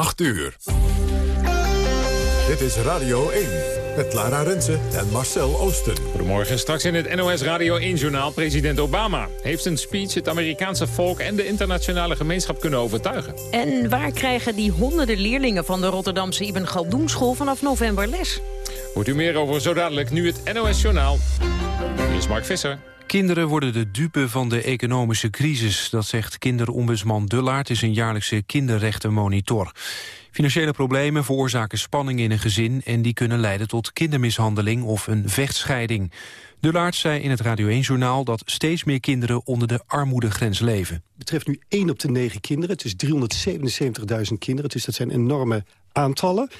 8 uur. Dit is Radio 1 met Lara Rensen en Marcel Oosten. Goedemorgen. Straks in het NOS Radio 1-journaal. President Obama heeft een speech het Amerikaanse volk... en de internationale gemeenschap kunnen overtuigen. En waar krijgen die honderden leerlingen van de Rotterdamse Ibn Galdoen school vanaf november les? Hoort u meer over zo dadelijk nu het NOS-journaal. Hier is Mark Visser. Kinderen worden de dupe van de economische crisis. Dat zegt kinderombudsman Dullaert is een jaarlijkse kinderrechtenmonitor. Financiële problemen veroorzaken spanning in een gezin... en die kunnen leiden tot kindermishandeling of een vechtscheiding. Dullaert zei in het Radio 1-journaal dat steeds meer kinderen onder de armoedegrens leven. Het betreft nu 1 op de 9 kinderen. Het is 377.000 kinderen, dus dat zijn enorme aantallen.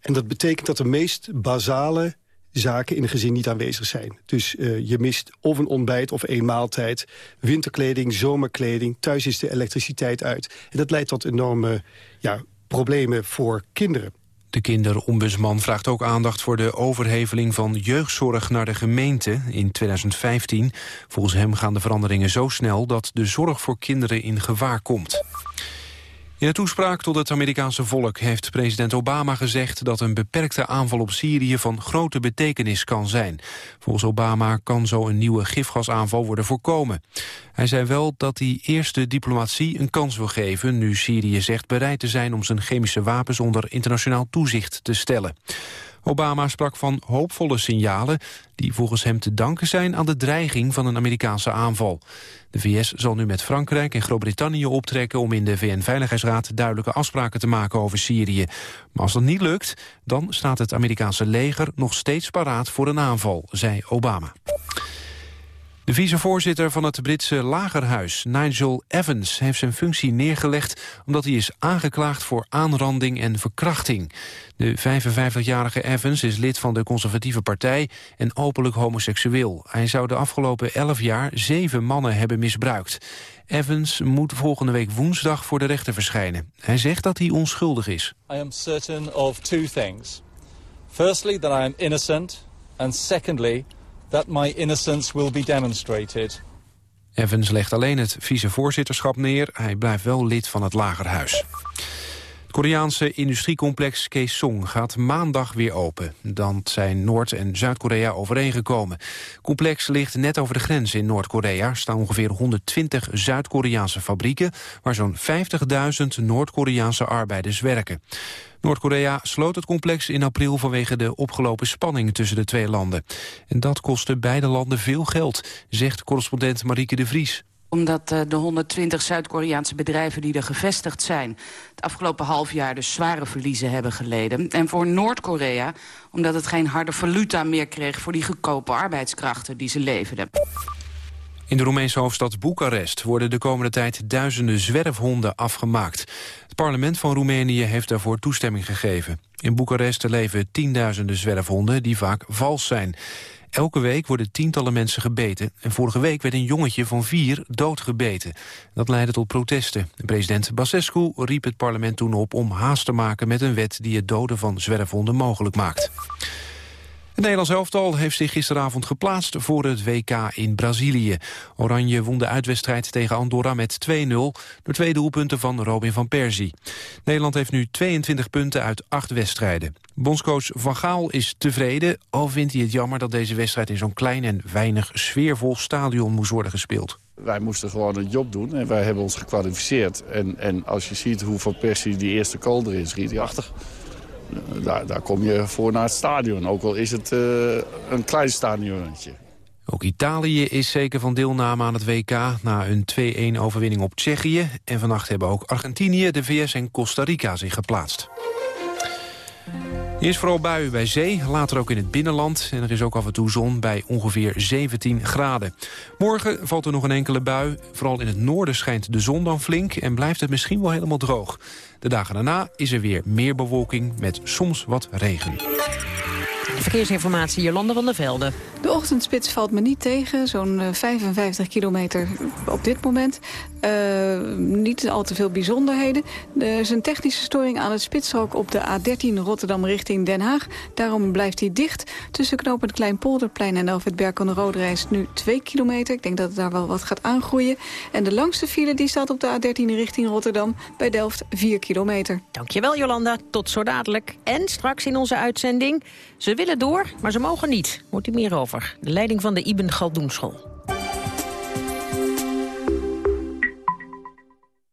En dat betekent dat de meest basale zaken in een gezin niet aanwezig zijn. Dus uh, je mist of een ontbijt of één maaltijd, winterkleding, zomerkleding. Thuis is de elektriciteit uit. En dat leidt tot enorme ja, problemen voor kinderen. De kinderombudsman vraagt ook aandacht voor de overheveling van jeugdzorg naar de gemeente in 2015. Volgens hem gaan de veranderingen zo snel dat de zorg voor kinderen in gevaar komt. In een toespraak tot het Amerikaanse volk heeft president Obama gezegd dat een beperkte aanval op Syrië van grote betekenis kan zijn. Volgens Obama kan zo een nieuwe gifgasaanval worden voorkomen. Hij zei wel dat hij eerst de diplomatie een kans wil geven nu Syrië zegt bereid te zijn om zijn chemische wapens onder internationaal toezicht te stellen. Obama sprak van hoopvolle signalen die volgens hem te danken zijn aan de dreiging van een Amerikaanse aanval. De VS zal nu met Frankrijk en Groot-Brittannië optrekken om in de VN-veiligheidsraad duidelijke afspraken te maken over Syrië. Maar als dat niet lukt, dan staat het Amerikaanse leger nog steeds paraat voor een aanval, zei Obama. De vicevoorzitter van het Britse lagerhuis, Nigel Evans, heeft zijn functie neergelegd omdat hij is aangeklaagd voor aanranding en verkrachting. De 55-jarige Evans is lid van de conservatieve partij en openlijk homoseksueel. Hij zou de afgelopen 11 jaar zeven mannen hebben misbruikt. Evans moet volgende week woensdag voor de rechter verschijnen. Hij zegt dat hij onschuldig is. I. Firstly that I am innocent and secondly that my innocence will be demonstrated. Evans legt alleen het vicevoorzitterschap neer. Hij blijft wel lid van het Lagerhuis. Het Koreaanse industriecomplex Kaesong gaat maandag weer open. Dan zijn Noord- en Zuid-Korea overeengekomen. Het complex ligt net over de grens in Noord-Korea. Er staan ongeveer 120 Zuid-Koreaanse fabrieken... waar zo'n 50.000 Noord-Koreaanse arbeiders werken. Noord-Korea sloot het complex in april vanwege de opgelopen spanning tussen de twee landen. En dat kostte beide landen veel geld, zegt correspondent Marieke de Vries omdat uh, de 120 Zuid-Koreaanse bedrijven die er gevestigd zijn... het afgelopen half jaar dus zware verliezen hebben geleden. En voor Noord-Korea omdat het geen harde valuta meer kreeg... voor die goedkope arbeidskrachten die ze leverden. In de Roemeense hoofdstad Boekarest worden de komende tijd duizenden zwerfhonden afgemaakt. Het parlement van Roemenië heeft daarvoor toestemming gegeven. In Boekarest leven tienduizenden zwerfhonden die vaak vals zijn. Elke week worden tientallen mensen gebeten. En vorige week werd een jongetje van vier doodgebeten. Dat leidde tot protesten. President Basescu riep het parlement toen op om haast te maken met een wet die het doden van zwerfhonden mogelijk maakt. Het Nederlands elftal heeft zich gisteravond geplaatst voor het WK in Brazilië. Oranje won de uitwedstrijd tegen Andorra met 2-0... door twee doelpunten van Robin van Persie. Nederland heeft nu 22 punten uit acht wedstrijden. Bondscoach Van Gaal is tevreden, al vindt hij het jammer... dat deze wedstrijd in zo'n klein en weinig sfeervol stadion moest worden gespeeld. Wij moesten gewoon een job doen en wij hebben ons gekwalificeerd. En, en als je ziet hoe Van Persie die eerste goal erin schiet... Ja, daar, daar kom je voor naar het stadion. Ook al is het uh, een klein stadionnetje. Ook Italië is zeker van deelname aan het WK na een 2-1 overwinning op Tsjechië. En vannacht hebben ook Argentinië, de VS en Costa Rica zich geplaatst. Eerst vooral buien bij zee, later ook in het binnenland. En er is ook af en toe zon bij ongeveer 17 graden. Morgen valt er nog een enkele bui. Vooral in het noorden schijnt de zon dan flink en blijft het misschien wel helemaal droog. De dagen daarna is er weer meer bewolking met soms wat regen. Verkeersinformatie, Jolanda van der Velde. De ochtendspits valt me niet tegen. Zo'n 55 eh, kilometer op dit moment. Uh, niet al te veel bijzonderheden. Er is een technische storing aan het spitshok op de A13 Rotterdam richting Den Haag. Daarom blijft hij dicht. Tussen knooppunt Kleinpolderplein en Alfred Berk de Rode reist nu 2 kilometer. Ik denk dat het daar wel wat gaat aangroeien. En de langste file die staat op de A13 richting Rotterdam. Bij Delft 4 kilometer. Dankjewel Jolanda. Tot zo dadelijk. En straks in onze uitzending... Ze willen door, maar ze mogen niet. Hoort u meer over. De leiding van de Ibn Galdoenschool.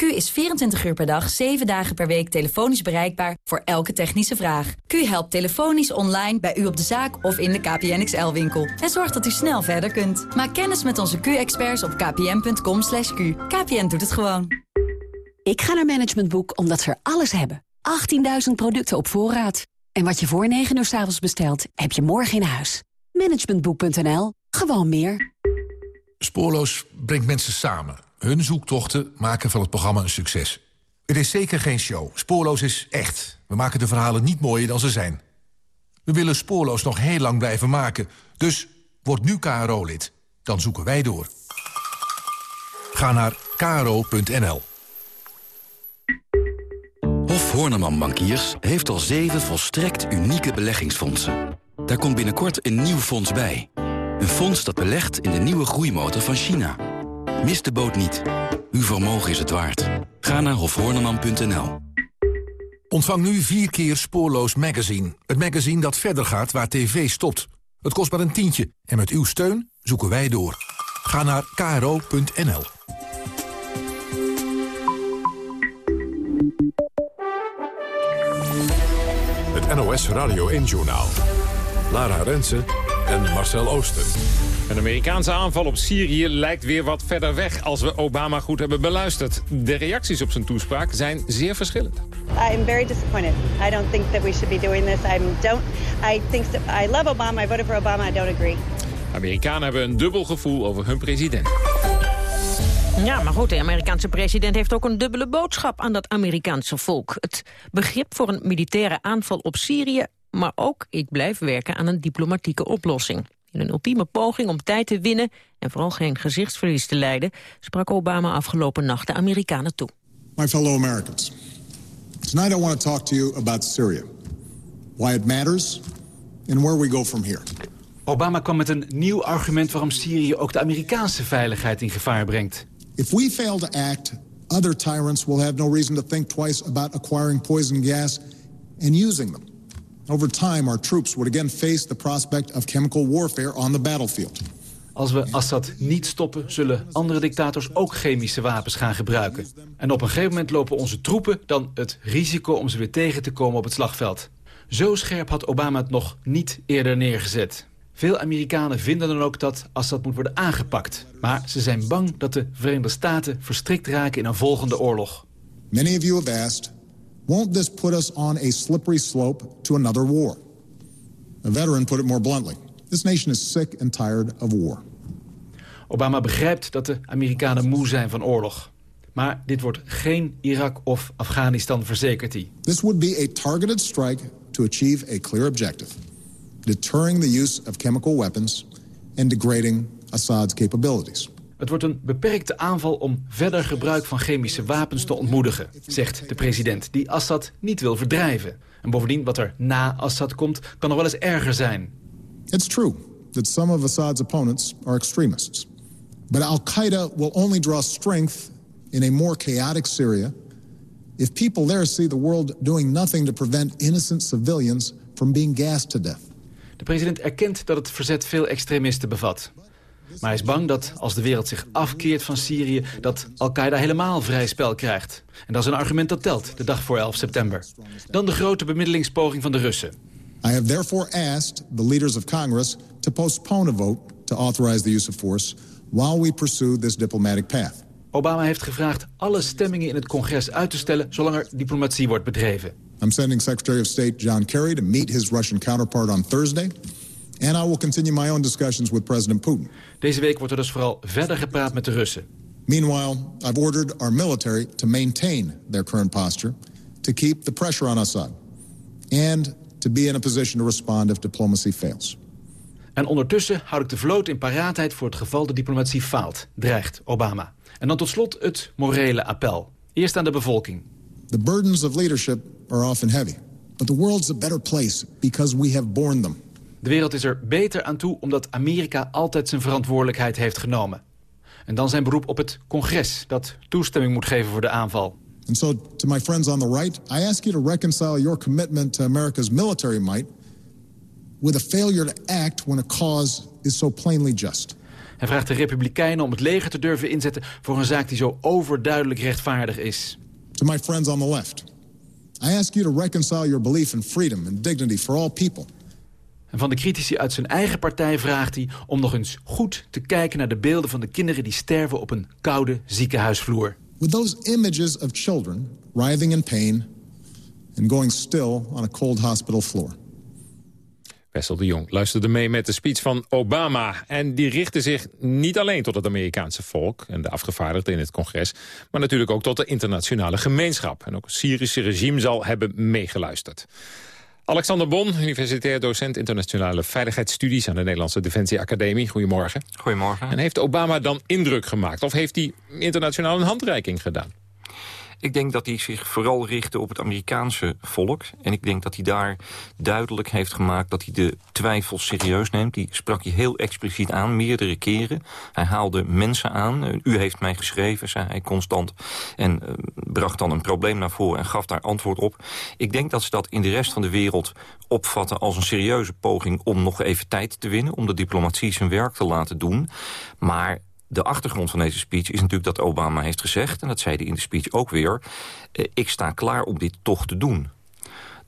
Q is 24 uur per dag, 7 dagen per week telefonisch bereikbaar voor elke technische vraag. Q helpt telefonisch online bij u op de zaak of in de KPN XL-winkel. En zorgt dat u snel verder kunt. Maak kennis met onze Q-experts op kpn.com. /q. KPN doet het gewoon. Ik ga naar Management Boek omdat ze er alles hebben. 18.000 producten op voorraad. En wat je voor 9 uur s avonds bestelt, heb je morgen in huis. Managementboek.nl. Gewoon meer. Spoorloos brengt mensen samen hun zoektochten maken van het programma een succes. Het is zeker geen show. Spoorloos is echt. We maken de verhalen niet mooier dan ze zijn. We willen Spoorloos nog heel lang blijven maken. Dus word nu KRO-lid. Dan zoeken wij door. Ga naar kro.nl. Hof Horneman Bankiers heeft al zeven volstrekt unieke beleggingsfondsen. Daar komt binnenkort een nieuw fonds bij. Een fonds dat belegt in de nieuwe groeimotor van China... Mis de boot niet. Uw vermogen is het waard. Ga naar hofhoorneman.nl. Ontvang nu vier keer Spoorloos Magazine. Het magazine dat verder gaat waar tv stopt. Het kost maar een tientje en met uw steun zoeken wij door. Ga naar kro.nl. Het NOS Radio 1 Journaal. Lara Rensen en Marcel Oosten. Een Amerikaanse aanval op Syrië lijkt weer wat verder weg als we Obama goed hebben beluisterd. De reacties op zijn toespraak zijn zeer verschillend. I am very disappointed. I don't think that we should be doing this. I don't I think I love Obama. I voted for Obama. I don't agree. Amerikanen hebben een dubbel gevoel over hun president. Ja, maar goed, de Amerikaanse president heeft ook een dubbele boodschap aan dat Amerikaanse volk. Het begrip voor een militaire aanval op Syrië, maar ook ik blijf werken aan een diplomatieke oplossing. In een ultieme poging om tijd te winnen en vooral geen gezichtsverlies te leiden... sprak Obama afgelopen nacht de Amerikanen toe. My fellow Americans, tonight I want to talk to you about Syria. Why it matters and where we go from here. Obama kwam met een nieuw argument waarom Syrië ook de Amerikaanse veiligheid in gevaar brengt. If we fail to act, other tyrants will have no reason to think twice about acquiring poison gas and using them. Over time, our troops would again face the prospect of chemical warfare on the battlefield. Als we Assad niet stoppen, zullen andere dictators ook chemische wapens gaan gebruiken. En op een gegeven moment lopen onze troepen dan het risico om ze weer tegen te komen op het slagveld. Zo scherp had Obama het nog niet eerder neergezet. Veel Amerikanen vinden dan ook dat Assad moet worden aangepakt. Maar ze zijn bang dat de Verenigde Staten verstrikt raken in een volgende oorlog. Many of you have asked won't this put us on a slippery slope to another war? A veteran put it more bluntly. This nation is sick and tired of war. Obama begrijpt dat de Amerikanen moe zijn van oorlog. Maar dit wordt geen Irak of Afghanistan, verzekert hij. This would be a targeted strike to achieve a clear objective. Deterring the use of chemical weapons and degrading Assad's capabilities. Het wordt een beperkte aanval om verder gebruik van chemische wapens te ontmoedigen, zegt de president, die Assad niet wil verdrijven. En bovendien, wat er na Assad komt, kan nog wel eens erger zijn. It's true that some of Assad's opponents are extremists. But Al-Qaeda will only draw strength in a more chaotic Syria if people there see the world doing nothing to prevent innocent civilians from being gassed to death. De president erkent dat het verzet veel extremisten bevat. Maar hij is bang dat als de wereld zich afkeert van Syrië... dat Al-Qaeda helemaal vrij spel krijgt. En dat is een argument dat telt, de dag voor 11 september. Dan de grote bemiddelingspoging van de Russen. I have therefore asked the leaders of Congress to postpone a vote to authorize the use of force while we pursue this diplomatic path. Obama heeft gevraagd alle stemmingen in het congres uit te stellen zolang er diplomatie wordt bedreven. I'm sending Secretary of State John Kerry to meet his Russian counterpart on Thursday. And I will continue my own discussions with President Putin. Deze week wordt er dus vooral verder gepraat met de Russen. Meanwhile, I've ordered our military to maintain their current posture, to keep the pressure on Assad, and to be in a position to respond if diplomacy fails. En ondertussen houd ik de vloot in paraatheid voor het geval de diplomatie faalt, dreigt Obama. En dan tot slot het morele appel. Eerst aan de bevolking. The burdens of leadership are often heavy, but the world's a better place because we have borne them. De wereld is er beter aan toe omdat Amerika altijd zijn verantwoordelijkheid heeft genomen. En dan zijn beroep op het congres dat toestemming moet geven voor de aanval. And so, to my friends on the right, I ask you to reconcile your commitment to America's military might with a failure to act when a cause is so plainly just. Hij vraagt de Republikeinen om het leger te durven inzetten voor een zaak die zo overduidelijk rechtvaardig is. To my friends on the left, I ask you to reconcile your belief in freedom and dignity for all people En van de critici uit zijn eigen partij vraagt hij om nog eens goed te kijken naar de beelden van de kinderen die sterven op een koude ziekenhuisvloer. with those images of children writhing in pain and going still on a cold hospital floor. Wessel de Jong luisterde mee met de speech van Obama. En die richtte zich niet alleen tot het Amerikaanse volk... en de afgevaardigden in het congres... maar natuurlijk ook tot de internationale gemeenschap. En ook het Syrische regime zal hebben meegeluisterd. Alexander Bon, universitair docent internationale veiligheidsstudies... aan de Nederlandse Defensie Academie. Goedemorgen. Goedemorgen. En heeft Obama dan indruk gemaakt? Of heeft hij internationaal een handreiking gedaan? Ik denk dat hij zich vooral richtte op het Amerikaanse volk. En ik denk dat hij daar duidelijk heeft gemaakt dat hij de twijfels serieus neemt. Die sprak hij heel expliciet aan, meerdere keren. Hij haalde mensen aan. U heeft mij geschreven, zei hij constant. En uh, bracht dan een probleem naar voren en gaf daar antwoord op. Ik denk dat ze dat in de rest van de wereld opvatten als een serieuze poging om nog even tijd te winnen. Om de diplomatie zijn werk te laten doen. Maar de achtergrond van deze speech is natuurlijk dat Obama heeft gezegd... en dat zei hij in de speech ook weer... Eh, ik sta klaar om dit toch te doen.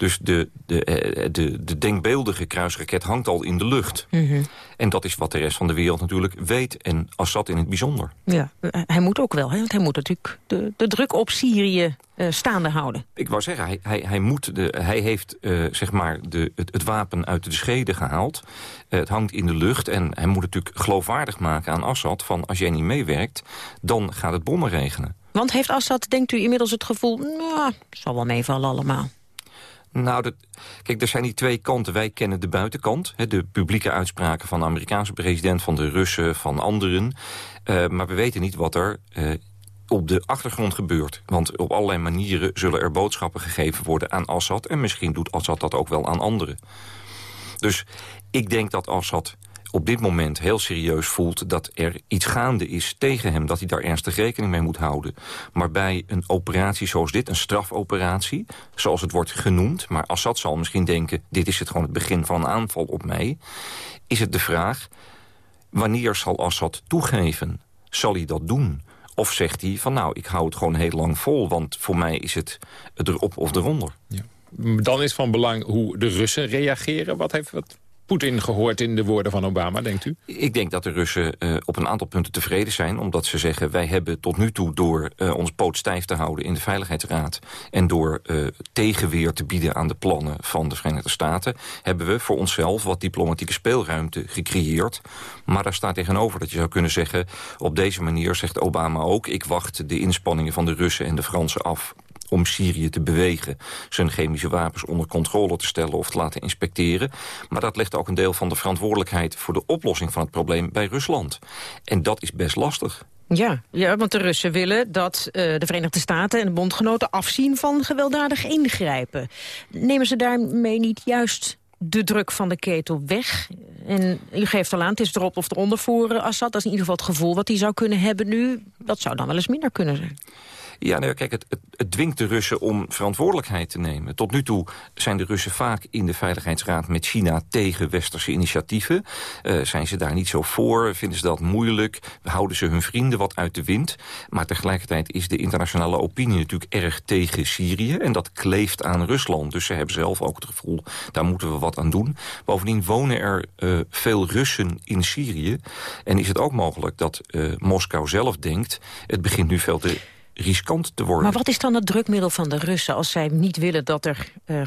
Dus de, de, eh, de, de denkbeeldige kruisraket hangt al in de lucht. Mm -hmm. En dat is wat de rest van de wereld natuurlijk weet. En Assad in het bijzonder. Ja, hij moet ook wel, hè? want hij moet natuurlijk de, de druk op Syrië uh, staande houden. Ik wou zeggen, hij, hij, hij, moet de, hij heeft uh, zeg maar de, het, het, wapen uit de schede gehaald. Uh, het hangt in de lucht en hij moet natuurlijk geloofwaardig maken aan Assad... van als jij niet meewerkt, dan gaat het bommen regenen. Want heeft Assad, denkt u inmiddels het gevoel... nou, zal wel meevallen allemaal? Nou, dat, kijk, er zijn die twee kanten. Wij kennen de buitenkant. Hè, de publieke uitspraken van de Amerikaanse president... van de Russen, van anderen. Uh, maar we weten niet wat er... Uh, op de achtergrond gebeurt. Want op allerlei manieren zullen er boodschappen gegeven worden aan Assad... en misschien doet Assad dat ook wel aan anderen. Dus ik denk dat Assad op dit moment heel serieus voelt dat er iets gaande is tegen hem. Dat hij daar ernstig rekening mee moet houden. Maar bij een operatie zoals dit, een strafoperatie, zoals het wordt genoemd... maar Assad zal misschien denken, dit is het gewoon het begin van een aanval op mij... is het de vraag, wanneer zal Assad toegeven? Zal hij dat doen? Of zegt hij van nou, ik hou het gewoon heel lang vol... want voor mij is het erop of eronder. Ja. Dan is van belang hoe de Russen reageren. Wat heeft wat Poetin gehoord in de woorden van Obama, denkt u? Ik denk dat de Russen uh, op een aantal punten tevreden zijn. Omdat ze zeggen, wij hebben tot nu toe door uh, ons poot stijf te houden in de Veiligheidsraad... en door uh, tegenweer te bieden aan de plannen van de Verenigde Staten... hebben we voor onszelf wat diplomatieke speelruimte gecreëerd. Maar daar staat tegenover dat je zou kunnen zeggen... op deze manier zegt Obama ook... ik wacht de inspanningen van de Russen en de Fransen af om Syrië te bewegen... zijn chemische wapens onder controle te stellen of te laten inspecteren. Maar dat legt ook een deel van de verantwoordelijkheid... voor de oplossing van het probleem bij Rusland. En dat is best lastig. Ja, ja, want de Russen willen dat uh, de Verenigde Staten en de bondgenoten afzien van gewelddadig ingrijpen. Nemen ze daarmee niet juist de druk van de ketel weg? En u geeft al aan, het is erop of eronder voor Assad. Dat is in ieder geval het gevoel wat hij zou kunnen hebben nu. Dat zou dan wel eens minder kunnen zijn. Ja, nou, kijk, het, het, het, dwingt de Russen om verantwoordelijkheid te nemen. Tot nu toe zijn de Russen vaak in de Veiligheidsraad met China tegen westerse initiatieven. Uh, zijn ze daar niet zo voor? Vinden ze dat moeilijk? Houden ze hun vrienden wat uit de wind? Maar tegelijkertijd is de internationale opinie natuurlijk erg tegen Syrië. En dat kleeft aan Rusland. Dus ze hebben zelf ook het gevoel, daar moeten we wat aan doen. Bovendien wonen er uh, veel Russen in Syrië. En is het ook mogelijk dat uh, Moskou zelf denkt... het begint nu veel te riskant te worden. Maar wat is dan het drukmiddel van de Russen als zij niet willen dat er uh,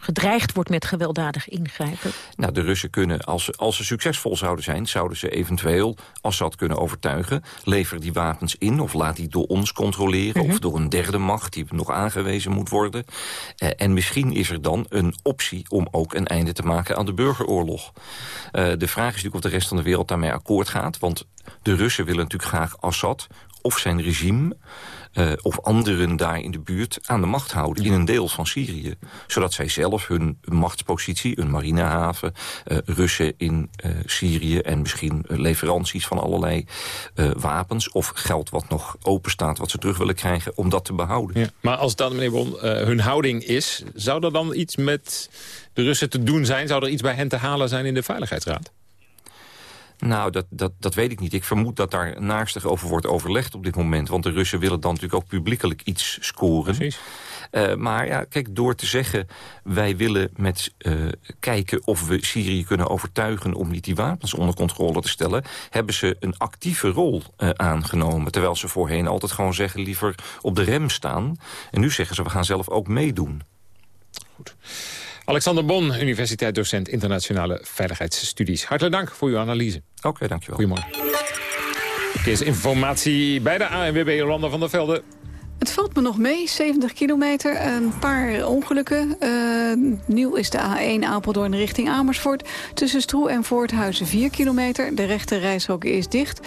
gedreigd wordt met gewelddadig ingrijpen? Nou, de Russen kunnen, als ze, als ze succesvol zouden zijn... zouden ze eventueel Assad kunnen overtuigen... lever die wapens in of laat die door ons controleren... of door een derde macht die nog aangewezen moet worden. Eh, en misschien is er dan een optie om ook een einde te maken aan de burgeroorlog. Uh, de vraag is natuurlijk of de rest van de wereld daarmee akkoord gaat... want de Russen willen natuurlijk graag Assad of zijn regime uh, of anderen daar in de buurt aan de macht houden in een deel van Syrië. Zodat zij zelf hun machtspositie, een marinehaven, uh, Russen in uh, Syrië en misschien leveranties van allerlei wapens of geld wat nog open staat wat ze terug willen krijgen om dat te behouden. Ja, maar als dat, meneer Bon, hun houding is, zou er dan iets met de Russen te doen zijn? Zou er iets bij hen te halen zijn in de Veiligheidsraad? Nou, dat, dat, dat weet ik niet. Ik vermoed dat daar naarstig over wordt overlegd op dit moment. Want de Russen willen dan natuurlijk ook publiekelijk iets scoren. Precies. Uh, maar ja, kijk, door te zeggen... wij willen met uh, kijken of we Syrië kunnen overtuigen... om niet die wapens onder controle te stellen... hebben ze een actieve rol uh, aangenomen. Terwijl ze voorheen altijd gewoon zeggen... liever op de rem staan. En nu zeggen ze, we gaan zelf ook meedoen. Goed. Alexander Bon, universiteitsdocent internationale veiligheidsstudies. Hartelijk dank voor uw analyse. Oké, okay, dankjewel. Goedemorgen. informatie bij de ANWB Jolanda van der Velde. Het valt me nog mee, 70 kilometer, een paar ongelukken. Uh, nieuw is de A1 Apeldoorn richting Amersfoort. Tussen Stroe en Voorthuizen 4 kilometer. De rechte reishok is dicht.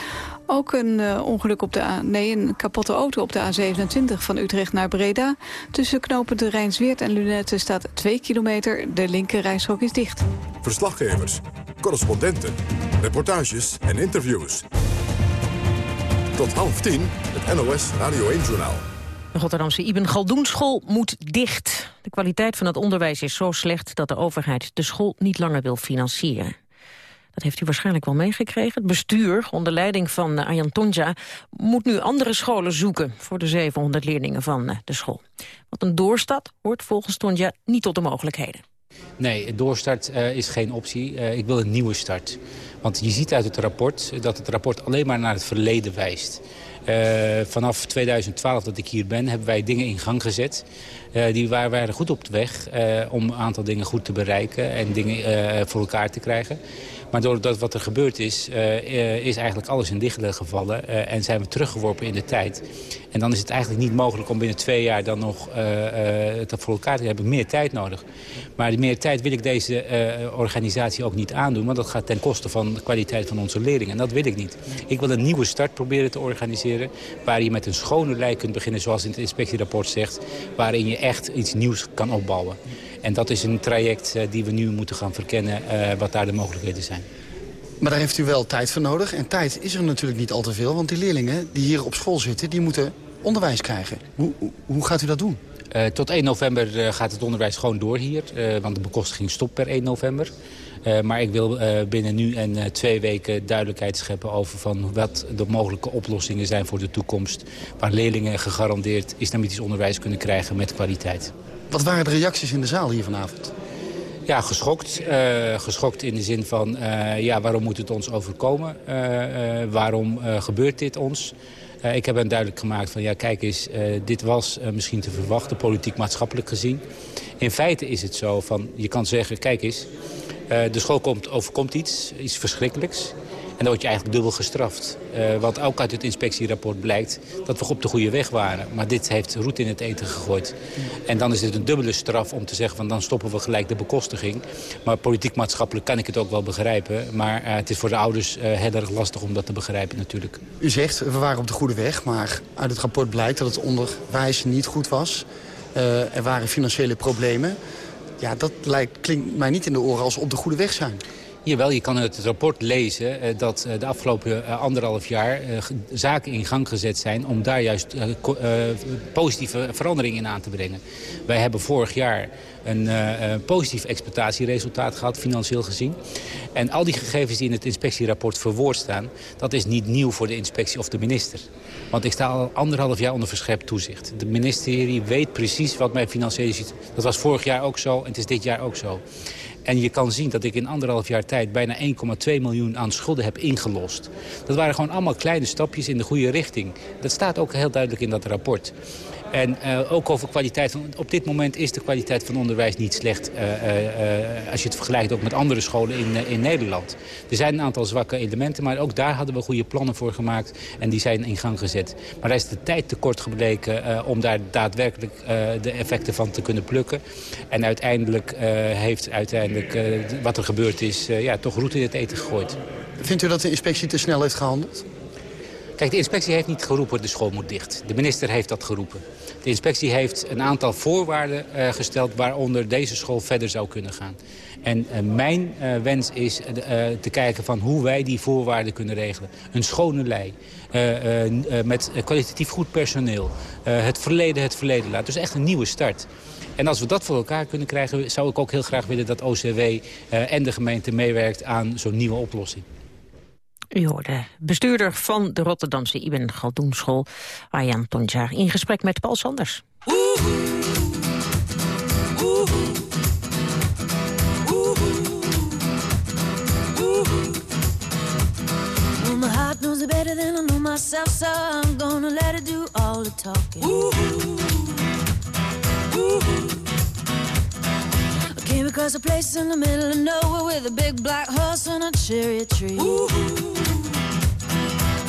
Ook een uh, ongeluk op de A, nee, een kapotte auto op de A27 van Utrecht naar Breda. Tussen knopen de Rijnsweert en Lunette staat 2 kilometer. De linker reishok is dicht. Verslaggevers, correspondenten, reportages en interviews. Tot half tien, het NOS Radio 1-journaal. De Rotterdamse Iben Galdoenschool moet dicht. De kwaliteit van het onderwijs is zo slecht dat de overheid de school niet langer wil financieren. Dat heeft u waarschijnlijk wel meegekregen. Het bestuur, onder leiding van uh, Arjan Tonja, moet nu andere scholen zoeken voor de 700 leerlingen van uh, de school. Want een doorstad hoort volgens Tonja niet tot de mogelijkheden. Nee, een doorstart uh, is geen optie. ik wil een nieuwe start. Want je ziet uit het rapport dat het rapport alleen maar naar het verleden wijst. Uh, vanaf 2012 dat ik hier ben, hebben wij dingen in gang gezet. Uh, die waren, goed op de weg uh, om een aantal dingen goed te bereiken en dingen voor elkaar te krijgen. Maar doordat wat er gebeurd is, uh, is eigenlijk alles in dichtelen gevallen. Uh, en zijn we teruggeworpen in de tijd. En dan is het eigenlijk niet mogelijk om binnen twee jaar dan nog uh, dat voor elkaar te hebben. Meer tijd nodig. Maar die meer tijd wil ik deze organisatie ook niet aandoen. Want dat gaat ten koste van de kwaliteit van onze leerlingen. En dat wil ik niet. Ik wil een nieuwe start proberen te organiseren. Waar je met een schone lijn kunt beginnen, zoals in het inspectierapport zegt. Waarin je echt iets nieuws kan opbouwen. En dat is een traject uh, die we nu moeten gaan verkennen uh, wat daar de mogelijkheden zijn. Maar daar heeft u wel tijd voor nodig. En tijd is er natuurlijk niet al te veel. Want die leerlingen die hier op school zitten, die moeten onderwijs krijgen. Hoe, hoe, hoe gaat u dat doen? Uh, tot 1 november uh, gaat het onderwijs gewoon door hier. Uh, want de bekostiging stopt per 1 november. maar ik wil binnen nu en twee weken duidelijkheid scheppen over van wat de mogelijke oplossingen zijn voor de toekomst. Waar leerlingen gegarandeerd islamitisch onderwijs kunnen krijgen met kwaliteit. Wat waren de reacties in de zaal hier vanavond? Ja, geschokt. Uh, geschokt in de zin van, uh, ja, waarom moet het ons overkomen? Uh, waarom gebeurt dit ons? ik heb hen duidelijk gemaakt van, ja, kijk eens, dit was misschien te verwachten, politiek-maatschappelijk gezien. In feite is het zo van, je kan zeggen, kijk eens, de school komt, overkomt iets, iets verschrikkelijks. En dan word je eigenlijk dubbel gestraft. Uh, want ook uit het inspectierapport blijkt dat we op de goede weg waren. Maar dit heeft roet in het eten gegooid. En dan is het een dubbele straf om te zeggen van dan stoppen we gelijk de bekostiging. Maar politiek-maatschappelijk kan ik het ook wel begrijpen. Maar uh, het is voor de ouders uh, heel erg lastig om dat te begrijpen natuurlijk. U zegt we waren op de goede weg. Maar uit het rapport blijkt dat het onderwijs niet goed was. er waren financiële problemen. Ja, dat lijkt, klinkt mij niet in de oren als op de goede weg zijn. Jawel, je kan uit het rapport lezen uh, dat uh, de afgelopen uh, anderhalf jaar zaken in gang gezet zijn om daar juist positieve veranderingen in aan te brengen. Wij hebben vorig jaar een positief exploitatieresultaat gehad, financieel gezien. En al die gegevens die in het inspectierapport verwoord staan, dat is niet nieuw voor de inspectie of de minister. Want ik sta al anderhalf jaar onder verscherpt toezicht. De ministerie weet precies wat mijn financiële situatie... Dat was vorig jaar ook zo en het is dit jaar ook zo. En je kan zien dat ik in anderhalf jaar tijd bijna 1,2 miljoen aan schulden heb ingelost. Dat waren gewoon allemaal kleine stapjes in de goede richting. Dat staat ook heel duidelijk in dat rapport. En uh, ook over kwaliteit. Van, op dit moment is de kwaliteit van onderwijs niet slecht... Uh, uh, als je het vergelijkt ook met andere scholen in, in Nederland. Er zijn een aantal zwakke elementen, maar ook daar hadden we goede plannen voor gemaakt. En die zijn in gang gezet. Maar daar is de tijd tekort gebleken om daar daadwerkelijk de effecten van te kunnen plukken. En uiteindelijk heeft uiteindelijk wat er gebeurd is... ja, toch route in het eten gegooid. Vindt u dat de inspectie te snel heeft gehandeld? Kijk, de inspectie heeft niet geroepen de school moet dicht. De minister heeft dat geroepen. De inspectie heeft een aantal voorwaarden uh, gesteld... waaronder deze school verder zou kunnen gaan. En uh, mijn uh, wens is te kijken van hoe wij die voorwaarden kunnen regelen. Een schone lei. met kwalitatief goed personeel. het verleden het verleden laten. Dus echt een nieuwe start. En als we dat voor elkaar kunnen krijgen... zou ik ook heel graag willen dat OCW en de gemeente meewerkt aan zo'n nieuwe oplossing. U hoorde bestuurder van de Rotterdamse Ibn Galdoen School, Tonjar, in gesprek met Paul Sanders. better than I know myself, so I'm gonna let it do all the talking. Ooh. Ooh. I came across a place in the middle of nowhere with a big black horse and a cherry tree. Ooh.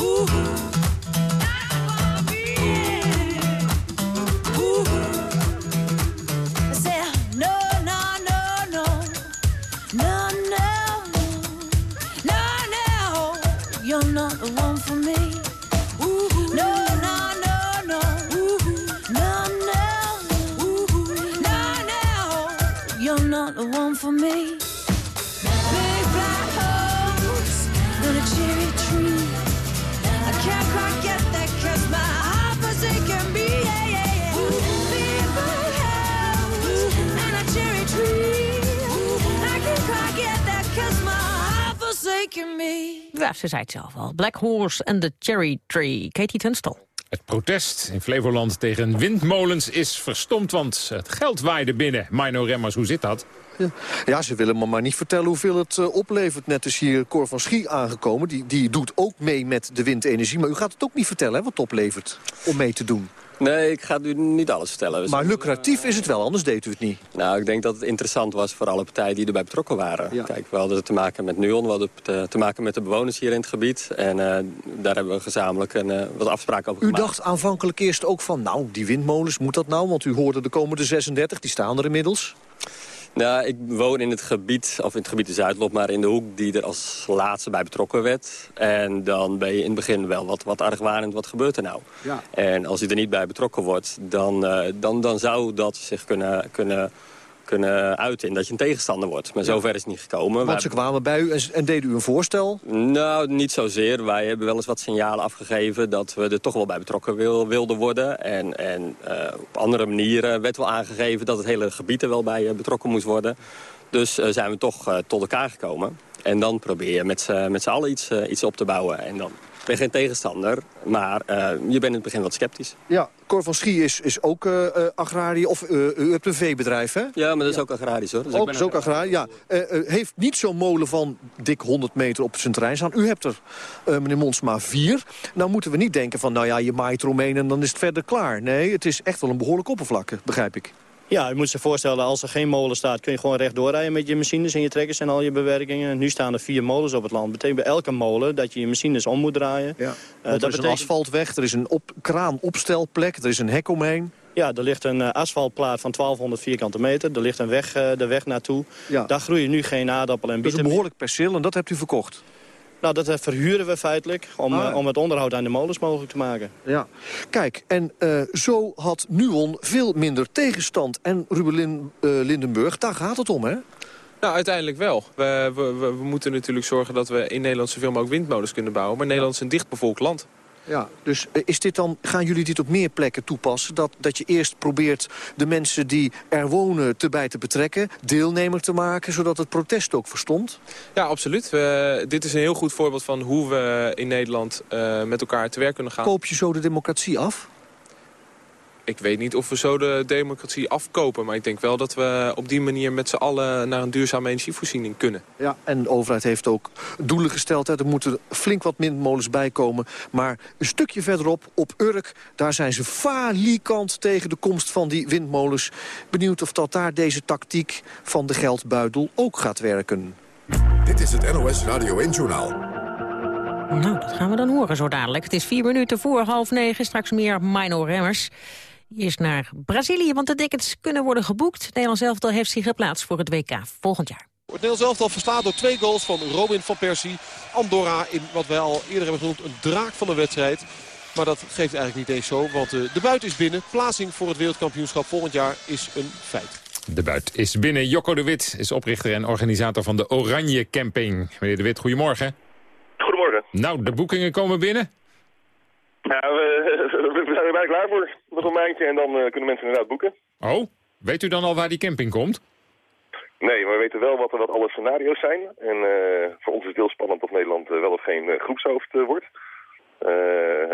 Ooh. Ja, ze zei het zelf al. Black Horse and the Cherry Tree. Katie Tunstall. Het protest in Flevoland tegen windmolens is verstomd, want het geld waaide binnen. Mino Remmers, hoe zit dat? Ja. ja, ze willen me maar niet vertellen hoeveel het uh, oplevert. Net is hier Cor van Schie aangekomen. Die, die doet ook mee met de windenergie. Maar u gaat het ook niet vertellen hè, wat het oplevert om mee te doen. Nee, ik ga u niet alles vertellen. Maar lucratief is het wel, anders deed u het niet. Nou, ik denk dat het interessant was voor alle partijen die erbij betrokken waren. Kijk, we hadden te maken met NUON, we hadden te, te maken met de bewoners hier in het gebied. En uh, daar hebben we gezamenlijk een, uh, wat afspraken over u gemaakt. U dacht aanvankelijk eerst ook van, nou, die windmolens, moet dat nou? Want u hoorde de komende 36, die staan er inmiddels. Nou, ik woon in het gebied, of in het gebied de Zuidlop, maar in de hoek die er als laatste bij betrokken werd. En dan ben je in het begin wel wat, wat argwanend, wat gebeurt er nou? Ja. En als je er niet bij betrokken wordt, dan, uh, dan, dan zou dat zich kunnen, kunnen kunnen uiten in dat je een tegenstander wordt. Maar zover is het niet gekomen. Want ze kwamen bij u en, en deden u een voorstel? Nou, niet zozeer. Wij hebben wel eens wat signalen afgegeven... dat we er toch wel bij betrokken wil, wilden worden. En, en uh, op andere manieren werd wel aangegeven... dat het hele gebied er wel bij uh, betrokken moest worden. Dus uh, zijn we toch tot elkaar gekomen. En dan probeer je met z'n allen iets, iets op te bouwen. En dan ben geen tegenstander, maar uh, je bent in het begin wat sceptisch. Ja, Cor van Schie is, is ook uh, agrariër, of uh, u hebt een veebedrijf, hè? Ja, maar dat is ja. ook agrarisch, hoor. Dus ook, is ook agrarisch, ja. heeft niet zo'n molen van dik 100 meter op zijn terrein staan. U hebt er, meneer Monsma, vier. Nou moeten we niet denken van, nou ja, je maait eromheen en dan is het verder klaar. Nee, het is echt wel een behoorlijk oppervlakte, begrijp ik. Ja, je moet zich voorstellen, als er geen molen staat... kun je gewoon rechtdoor rijden met je machines en je trekkers en al je bewerkingen. Nu staan er vier molens op het land. Dat betekent bij elke molen dat je je machines om moet draaien. Ja. Uh, er is betekent... een asfaltweg, er is een op, kraanopstelplek, er is een hek omheen. Ja, er ligt een uh, asfaltplaat van 1200 vierkante meter. Er ligt een weg, uh, de weg naartoe. Ja. Daar groeien nu geen aardappelen en bieten. Dat is een behoorlijk perceel en dat hebt u verkocht? Nou, dat verhuren we feitelijk om, ah. uh, om het onderhoud aan de molens mogelijk te maken. Ja, kijk, en uh, zo had Nuon veel minder tegenstand. En Ruben Lin, uh, Lindenburg, daar gaat het om, hè? Nou, uiteindelijk wel. We, we, we, we, moeten natuurlijk zorgen dat we in Nederland zoveel mogelijk windmolens kunnen bouwen. Maar Nederland is een dichtbevolkt land. Ja, dus is dit dan, gaan jullie dit op meer plekken toepassen? Dat, dat je eerst probeert de mensen die er wonen te bij te betrekken... deelnemer te maken, zodat het protest ook verstond? Ja, absoluut. We, dit is een heel goed voorbeeld van hoe we in Nederland uh, met elkaar te werk kunnen gaan. Koop je zo de democratie af? Ik weet niet of we zo de democratie afkopen. Maar ik denk wel dat we op die manier met z'n allen naar een duurzame energievoorziening kunnen. Ja, en de overheid heeft ook doelen gesteld. Hè. Er moeten flink wat windmolens bij komen. Maar een stukje verderop, op Urk, daar zijn ze falikant tegen de komst van die windmolens. Benieuwd of dat daar deze tactiek van de geldbuidel ook gaat werken. Dit is het NOS Radio 1 Journaal. Nou, dat gaan we dan horen zo dadelijk. Het is vier minuten voor half negen. Straks meer Mino Remmers. Eerst naar Brazilië, want de tickets kunnen worden geboekt. Het Nederlands elftal heeft zich geplaatst voor het WK volgend jaar. Het Nederlands elftal verslaat door twee goals van Robin van Persie. Andorra in wat wij al eerder hebben genoemd een draak van de wedstrijd. Maar dat geeft eigenlijk niet eens zo, want eh, de buit is binnen. Plaatsing voor het wereldkampioenschap volgend jaar is een feit. De buit is binnen. Jocko de Wit is oprichter en organisator van de Oranje Camping. Meneer de Wit, goedemorgen. Goedemorgen. Nou, de boekingen komen binnen. Ja, we, klaar voor. Nog een maandje en dan uh, kunnen mensen inderdaad boeken. Oh, weet u dan al waar die camping komt? Nee, maar we weten wel wat, er, wat alle scenario's zijn. En uh, voor ons is het heel spannend of Nederland uh, wel of geen groepshoofd wordt.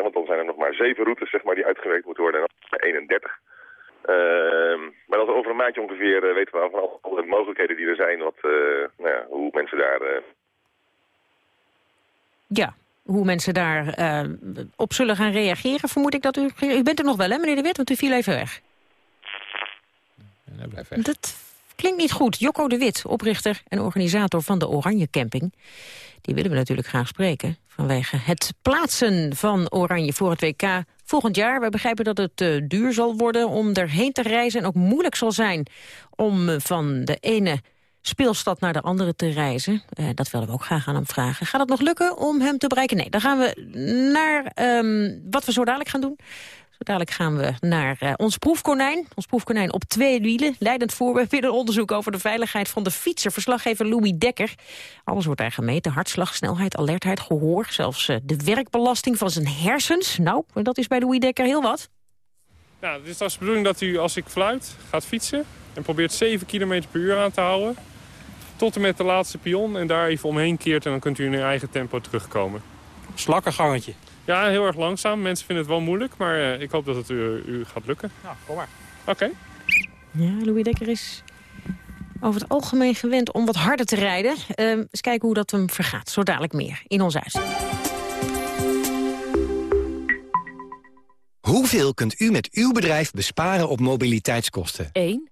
want dan zijn er nog maar zeven routes zeg maar, die uitgewerkt moeten worden en dan 31. Ehm, maar dat over een maandje ongeveer weten we van alle mogelijkheden die er zijn, wat, nou ja, hoe mensen daar... Ja, hoe mensen daar uh, op zullen gaan reageren. Vermoed ik dat u... U bent er nog wel, hè, meneer De Wit? Want u viel even weg. Ja, weg. Dat klinkt niet goed. Jocko De Wit, oprichter en organisator van de Oranje Camping. Die willen we natuurlijk graag spreken. Vanwege het plaatsen van Oranje voor het WK volgend jaar. We begrijpen dat het uh, duur zal worden om erheen te reizen... en ook moeilijk zal zijn om uh, van de ene speelstad naar de andere te reizen. Uh, dat willen we ook graag aan hem vragen. Gaat het nog lukken om hem te bereiken? Nee, dan gaan we naar um, wat we zo dadelijk gaan doen. Zo dadelijk gaan we naar uh, ons proefkonijn. Ons proefkonijn op twee wielen. Leidend voorwerp weer een onderzoek over de veiligheid van de fietser. Verslaggever Louis Dekker. Alles wordt daar gemeten. Hartslag, snelheid, alertheid, gehoor. Zelfs uh, de werkbelasting van zijn hersens. Nou, dat is bij Louis Dekker heel wat. Nou, is de bedoeling dat u, als ik fluit, gaat fietsen... en probeert 7 km per uur aan te houden tot en met de laatste pion en daar even omheen keert... en dan kunt u in uw eigen tempo terugkomen. Slakkengangetje. Ja, heel erg langzaam. Mensen vinden het wel moeilijk, maar uh, ik hoop dat het u, u gaat lukken. Nou, kom maar. Oké. Okay. Ja, Louis Dekker is over het algemeen gewend om wat harder te rijden. Uh, eens kijken hoe dat hem vergaat. Zo dadelijk meer in ons huis. Hoeveel kunt u met uw bedrijf besparen op mobiliteitskosten? 1.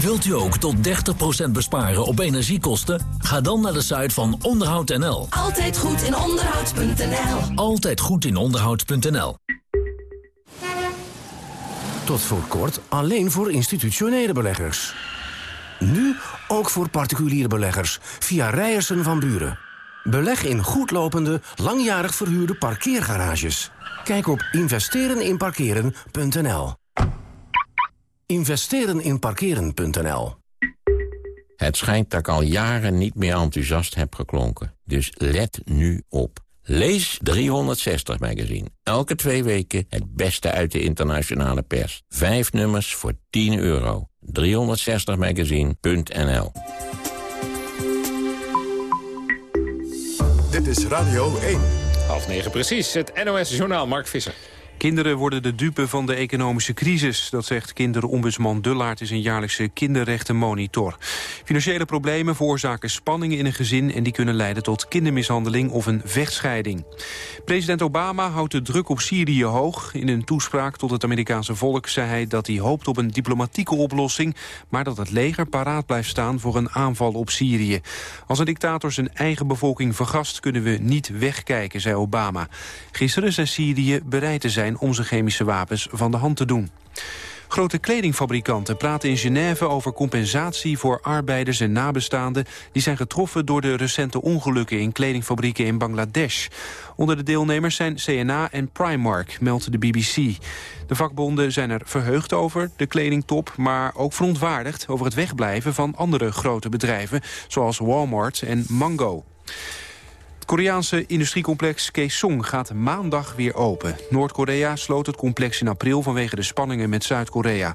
Wilt u ook tot 30% besparen op energiekosten? Ga dan naar de site van onderhoud.nl. Altijd goed in onderhoud.nl. Altijd goed in onderhoud.nl. Tot voor kort alleen voor institutionele beleggers. Nu ook voor particuliere beleggers via Rijersen van Buren. Beleg in goedlopende, langjarig verhuurde parkeergarages. Kijk op investereninparkeren.nl. Investereninparkeren.nl Het schijnt dat ik al jaren niet meer enthousiast heb geklonken. Dus let nu op. Lees 360 Magazine. Elke twee weken het beste uit de internationale pers. Vijf nummers voor 10 euro. 360magazine.nl Dit is Radio 1. Half negen precies, het NOS-journaal Mark Visser. Kinderen worden de dupe van de economische crisis. Dat zegt kinderombudsman Dullaert in zijn jaarlijkse kinderrechtenmonitor. Financiële problemen veroorzaken spanningen in een gezin... en die kunnen leiden tot kindermishandeling of een vechtscheiding. President Obama houdt de druk op Syrië hoog. In een toespraak tot het Amerikaanse volk zei hij dat hij hoopt op een diplomatieke oplossing... maar dat het leger paraat blijft staan voor een aanval op Syrië. Als een dictator zijn eigen bevolking vergast... kunnen we niet wegkijken, zei Obama. Gisteren zei Syrië bereid te zijn om zijn chemische wapens van de hand te doen. Grote kledingfabrikanten praten in Genève over compensatie voor arbeiders en nabestaanden die zijn getroffen door de recente ongelukken in kledingfabrieken in Bangladesh. Onder de deelnemers zijn CNA en Primark, meldt de BBC. De vakbonden zijn er verheugd over, de kledingtop, maar ook verontwaardigd over het wegblijven van andere grote bedrijven, zoals Walmart en Mango. Koreaanse industriecomplex Kaesong gaat maandag weer open. Noord-Korea sloot het complex in april vanwege de spanningen met Zuid-Korea.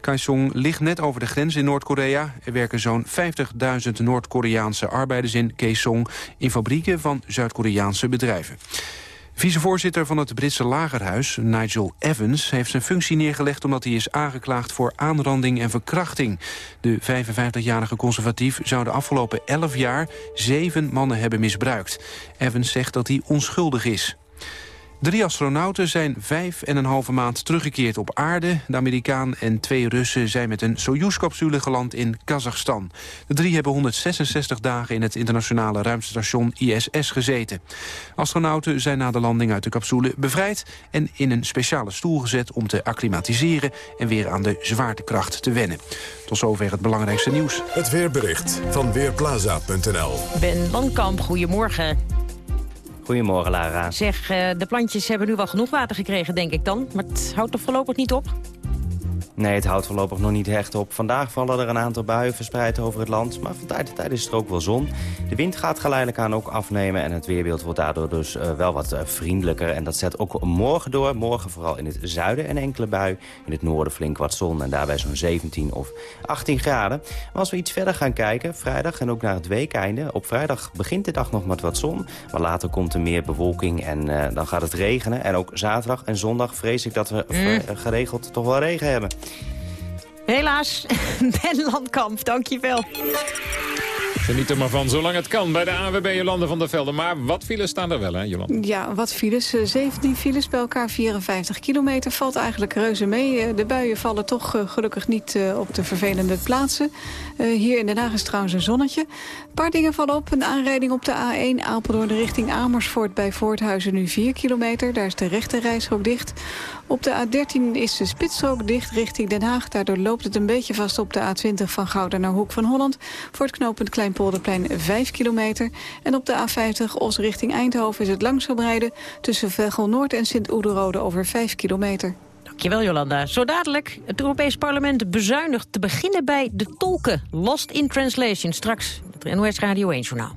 Kaesong ligt net over de grens in Noord-Korea. Er werken zo'n 50.000 Noord-Koreaanse arbeiders in Kaesong... in fabrieken van Zuid-Koreaanse bedrijven. Vicevoorzitter van het Britse lagerhuis, Nigel Evans... heeft zijn functie neergelegd omdat hij is aangeklaagd... voor aanranding en verkrachting. De 55-jarige conservatief zou de afgelopen 11 jaar... zeven mannen hebben misbruikt. Evans zegt dat hij onschuldig is. Drie astronauten zijn vijf en een halve maand teruggekeerd op aarde. De Amerikaan en twee Russen zijn met een Soyuz-capsule geland in Kazachstan. De drie hebben 166 dagen in het internationale ruimtestation ISS gezeten. Astronauten zijn na de landing uit de capsule bevrijd... en in een speciale stoel gezet om te acclimatiseren... en weer aan de zwaartekracht te wennen. Tot zover het belangrijkste nieuws. Het weerbericht van Weerplaza.nl Ben Landkamp, goedemorgen. Goedemorgen, Lara. Zeg, eh, de plantjes hebben nu wel genoeg water gekregen, denk ik dan. Maar het houdt toch voorlopig niet op? Nee, het houdt voorlopig nog niet echt op. Vandaag vallen er een aantal buien verspreid over het land. Maar van tijd tot tijd is er ook wel zon. De wind gaat geleidelijk aan ook afnemen. En het weerbeeld wordt daardoor dus uh, wel wat uh, vriendelijker. En dat zet ook morgen door. Morgen vooral in het zuiden een enkele bui. In het noorden flink wat zon. En daarbij zo'n 17 of 18 graden. Maar als we iets verder gaan kijken, vrijdag en ook naar het weekeinde. Op vrijdag begint de dag nog met wat zon. Maar later komt er meer bewolking en uh, dan gaat het regenen. En ook zaterdag en zondag vrees ik dat we mm. geregeld toch wel regen hebben. Helaas, Ben Landkamp, dankjewel. Geniet er maar van, zolang het kan, bij de AWB Jolande van der Velde. Maar wat files staan er wel, hè, Jolande? Ja, wat files. 17 files bij elkaar, 54 kilometer. Valt eigenlijk reuze mee. De buien vallen toch gelukkig niet op de vervelende plaatsen. Hier in Den Haag is trouwens een zonnetje. Een paar dingen vallen op. Een aanrijding op de A1 Apeldoorn richting Amersfoort... bij Voorthuizen nu 4 kilometer. Daar is de rechte dicht. Op de A13 is de spitsstrook dicht richting Den Haag. Daardoor loopt het een beetje vast op de A20 van Gouda naar Hoek van Holland. Voor het knooppunt Kleinpolderplein 5 kilometer. En op de A50 Os richting Eindhoven is het langzaam tussen Veghel Noord en Sint-Oederode over 5 kilometer. Dankjewel, Jolanda. Zo dadelijk, het Europees Parlement bezuinigt te beginnen bij de tolken. Lost in translation, straks het NOS Radio 1-journaal.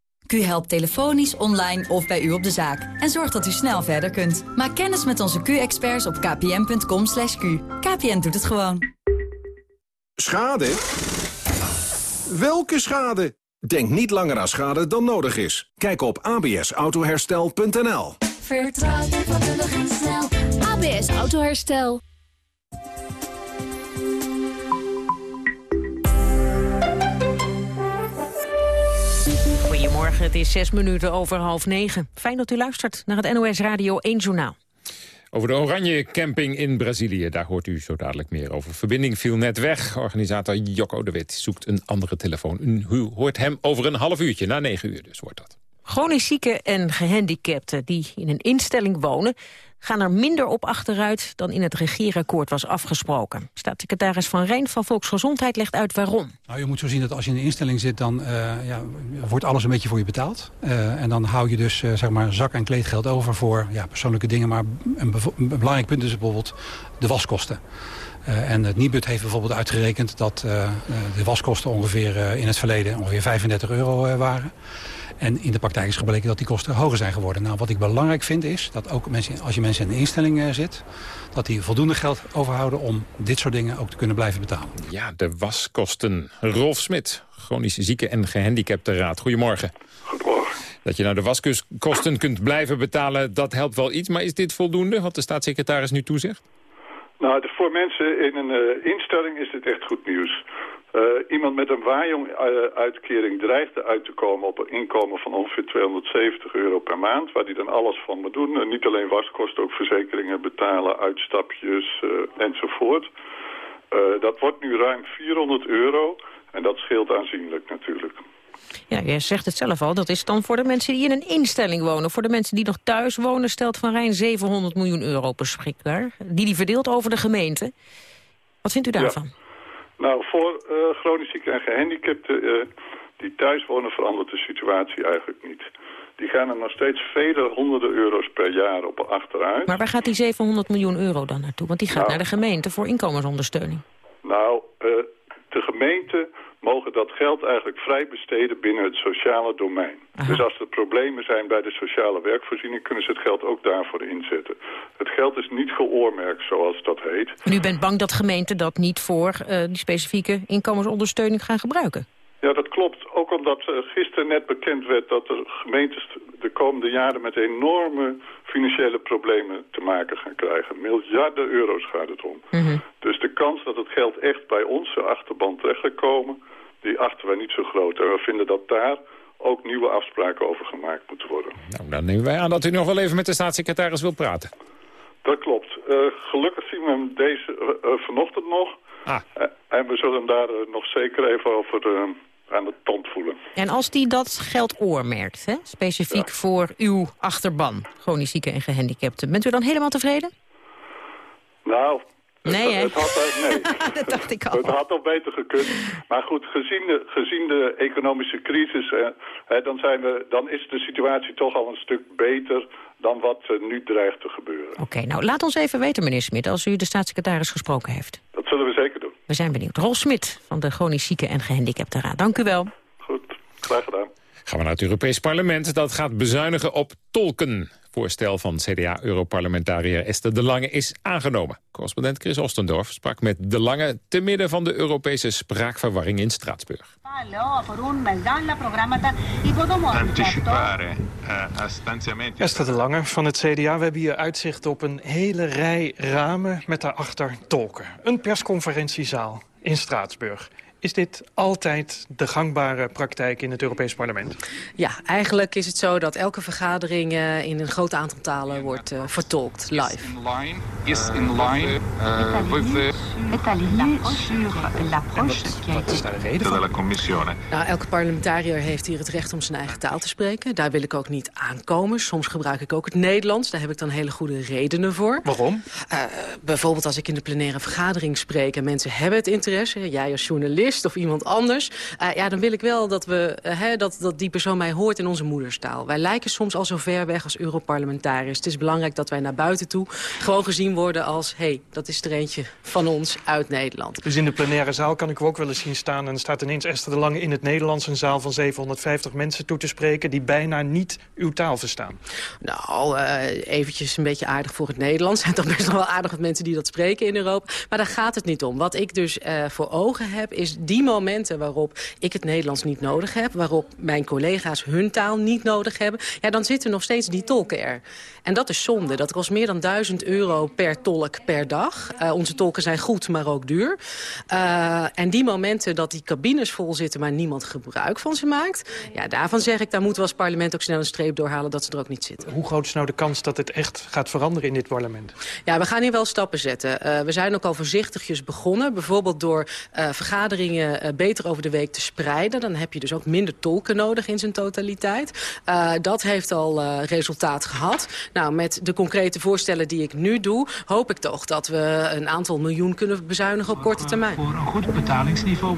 Q helpt telefonisch, online of bij u op de zaak. En zorgt dat u snel verder kunt. Maak kennis met onze Q-experts op kpn.com. /q. KPN doet het gewoon. Schade? Welke schade? Denk niet langer aan schade dan nodig is. Kijk op absautoherstel.nl Vertrouw je vakkundig en snel. ABS Autoherstel. Goedemorgen, het is zes minuten over half negen. Fijn dat u luistert naar het NOS Radio 1 Journaal. Over de Oranje Camping in Brazilië, daar hoort u zo dadelijk meer over. Verbinding viel net weg. Organisator Jocko de Wit zoekt een andere telefoon. U hoort hem over een half uurtje, na negen uur dus wordt dat. Chronisch zieken en gehandicapten die in een instelling wonen... gaan er minder op achteruit dan in het regeerakkoord was afgesproken. Staatssecretaris Van Rijn van Volksgezondheid legt uit waarom. Nou, je moet zo zien dat als je in een instelling zit... dan uh, ja, wordt alles een beetje voor je betaald. Uh, en dan hou je dus uh, zeg maar zak- en kleedgeld over voor ja, persoonlijke dingen. Maar een, belangrijk punt is bijvoorbeeld de waskosten. Uh, en het Nibud heeft bijvoorbeeld uitgerekend dat de waskosten ongeveer in het verleden ongeveer 35 euro waren. En in de praktijk is gebleken dat die kosten hoger zijn geworden. Nou, wat ik belangrijk vind is dat ook mensen, als je mensen in een instelling uh, zit... dat die voldoende geld overhouden om dit soort dingen ook te kunnen blijven betalen. Ja, de waskosten. Rolf Smit, chronisch zieke en gehandicapte raad. Goedemorgen. Goedemorgen. Dat je nou de waskosten kunt blijven betalen, dat helpt wel iets. Maar is dit voldoende, wat de staatssecretaris nu toezegt? Nou, voor mensen in een uh, instelling is dit echt goed nieuws. Uh, iemand met een waaijong-uitkering dreigt eruit te komen op een inkomen van ongeveer 270 euro per maand. Waar hij dan alles van moet doen. Uh, niet alleen waskosten, ook verzekeringen betalen, uitstapjes uh, enzovoort. dat wordt nu ruim 400 euro en dat scheelt aanzienlijk natuurlijk. Ja, jij zegt het zelf al. Dat is dan voor de mensen die in een instelling wonen. Voor de mensen die nog thuis wonen stelt Van Rijn 700 miljoen euro beschikbaar. Die die verdeelt over de gemeente. Wat vindt u daarvan? Ja. Nou, voor uh, chronisch zieken en gehandicapten uh, die thuis wonen verandert de situatie eigenlijk niet. Die gaan er nog steeds vele honderden euro's per jaar op achteruit. Maar waar gaat die 700 miljoen euro dan naartoe? Want die gaat nou, naar de gemeente voor inkomensondersteuning. Nou, uh, de gemeente mogen dat geld eigenlijk vrij besteden binnen het sociale domein. Aha. Dus als er problemen zijn bij de sociale werkvoorziening... kunnen ze het geld ook daarvoor inzetten. Het geld is niet geoormerkt, zoals dat heet. En u bent bang dat gemeenten dat niet voor uh, die specifieke inkomensondersteuning gaan gebruiken? Ja, dat klopt. Ook omdat uh, gisteren net bekend werd dat de gemeentes de komende jaren met enorme financiële problemen te maken gaan krijgen. Miljarden euro's gaat het om. Mm -hmm. Dus de kans dat het geld echt bij onze achterban terecht gaat komen, die achten wij niet zo groot. En we vinden dat daar ook nieuwe afspraken over gemaakt moeten worden. Nou, dan nemen wij aan dat u nog wel even met de staatssecretaris wilt praten. Dat klopt. Uh, gelukkig zien we hem deze, uh, vanochtend nog. Ah. En we zullen hem daar nog zeker even over aan de tand voelen. En als die dat geld oormerkt, hè? specifiek ja. voor uw achterban, chronisch zieken en gehandicapten, bent u dan helemaal tevreden? Nou, Nee, het, het had, nee. dat dacht ik al. Het had al beter gekund. Maar goed, gezien de, gezien de economische crisis... Eh, hè, dan, zijn we, dan is de situatie toch al een stuk beter dan wat uh, nu dreigt te gebeuren. Oké, okay, nou laat ons even weten, meneer Smit, als u de staatssecretaris gesproken heeft. Dat zullen we zeker doen. We zijn benieuwd. Rol Smit van de Chronisch Zieken en Gehandicapten Raad. Dank u wel. Goed, graag gedaan. Gaan we naar het Europees Parlement. Dat gaat bezuinigen op tolken. Voorstel van CDA-europarlementariër Esther De Lange is aangenomen. Correspondent Chris Ostendorf sprak met De Lange... te midden van de Europese spraakverwarring in Straatsburg. Anticipare Esther De Lange van het CDA. We hebben hier uitzicht op een hele rij ramen met daarachter tolken. Een persconferentiezaal in Straatsburg. Is dit altijd de gangbare praktijk in het Europees Parlement? Ja, eigenlijk is het zo dat elke vergadering uh, in een groot aantal talen wordt uh, vertolkt, live. Is in line, is in line uh, with the... Wat is daar de reden van? Nou, elke parlementariër heeft hier het recht om zijn eigen taal te spreken. Daar wil ik ook niet aankomen. Soms gebruik ik ook het Nederlands. Daar heb ik dan hele goede redenen voor. Waarom? bijvoorbeeld als ik in de plenaire vergadering spreek... en mensen hebben het interesse, jij als journalist of iemand anders... Uh, ja, dan wil ik wel dat, we, uh, dat, dat die persoon mij hoort in onze moederstaal. Wij lijken soms al zo ver weg als Europarlementariërs. Het is belangrijk dat wij naar buiten toe gewoon gezien worden als... hé, hey, dat is er eentje van ons uit Nederland. Dus in de plenaire zaal kan ik u ook wel eens zien staan... en er staat ineens Esther de Lange in het Nederlands... een zaal van 750 mensen toe te spreken... die bijna niet uw taal verstaan. Nou, uh, eventjes een beetje aardig voor het Nederlands. zijn toch best wel aardig wat mensen die dat spreken in Europa. Maar daar gaat het niet om. Wat ik dus voor ogen heb, is die momenten waarop ik het Nederlands niet nodig heb... waarop mijn collega's hun taal niet nodig hebben... ja, dan zitten nog steeds die tolken er. En dat is zonde. Dat kost meer dan 1000 euro per tolk per dag. Uh, onze tolken zijn goed, maar ook duur. Uh, en die momenten dat die cabines vol zitten... maar niemand gebruik van ze maakt... ja, daarvan zeg ik, daar moeten we als parlement ook snel een streep doorhalen... dat ze er ook niet zitten. Hoe groot is nou de kans dat het echt gaat veranderen in dit parlement? Ja, we gaan hier wel stappen zetten. Uh, we zijn ook al voorzichtigjes begonnen. Bijvoorbeeld door vergaderingen beter over de week te spreiden. Dan heb je dus ook minder tolken nodig in zijn totaliteit. dat heeft al resultaat gehad. Nou, met de concrete voorstellen die ik nu doe... hoop ik toch dat we een aantal miljoen kunnen bezuinigen op korte termijn. Voor een goed betalingsniveau.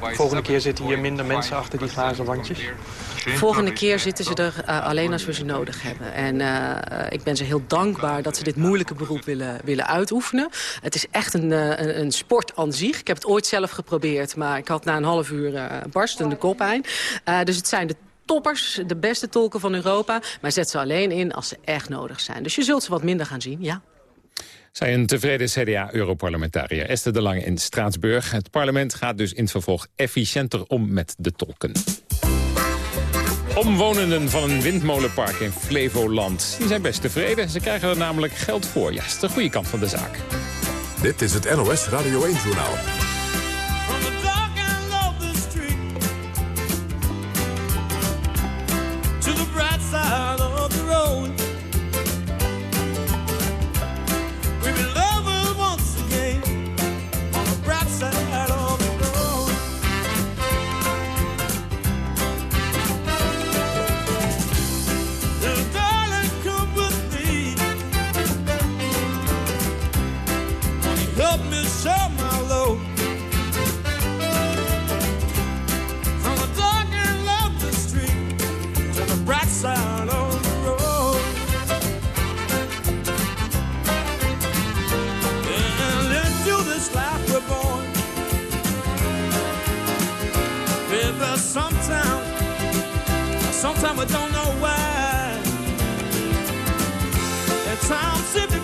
Volgende keer zitten hier minder mensen achter die glazen wandjes? Volgende keer zitten ze er uh, alleen als we ze nodig hebben. En uh, ik ben ze heel dankbaar dat ze dit moeilijke beroep willen, willen uitoefenen. Het is echt een, uh, een, een sport aan zich. Ik heb het ooit zelf geprobeerd, maar ik had na een half uur barstende kopijn. dus het zijn de toppers, de beste tolken van Europa. Maar zet ze alleen in als ze echt nodig zijn. Dus je zult ze wat minder gaan zien, ja. Zij een tevreden CDA-europarlementariër Esther de Lange in Straatsburg. Het parlement gaat dus in het vervolg efficiënter om met de tolken. Omwonenden van een windmolenpark in Flevoland die zijn best tevreden. Ze krijgen er namelijk geld voor. Ja, dat is de goede kant van de zaak. Dit is het NOS Radio 1-journaal. Sometimes we don't know why. And time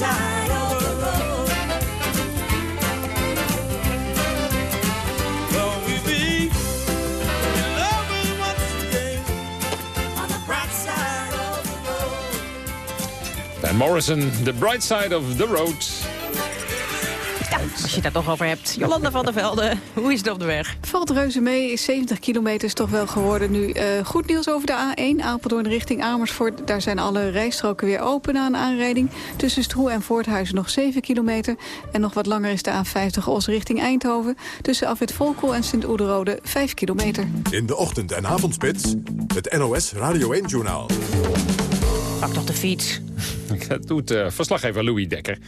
side of the road. Will we be be lovers once again? On the bright side of the road. Van Morrison, The Bright Side of the Road. Als je het daar toch over hebt. Jolanda van der Velde, hoe is het op de weg? Valt reuze mee, is 70 kilometer is toch wel geworden nu. Eh, goed nieuws over de A1, Apeldoorn richting Amersfoort. Daar zijn alle rijstroken weer open na een aanrijding. Tussen Stroe en Voorthuizen nog 7 kilometer. En nog wat langer is de A50 Os richting Eindhoven. Tussen Afwit Volkel en Sint-Oederode 5 kilometer. In de ochtend- en avondspits, het NOS Radio 1-journaal. Pak toch de fiets. Dat doet eh, verslaggever Louis Dekker.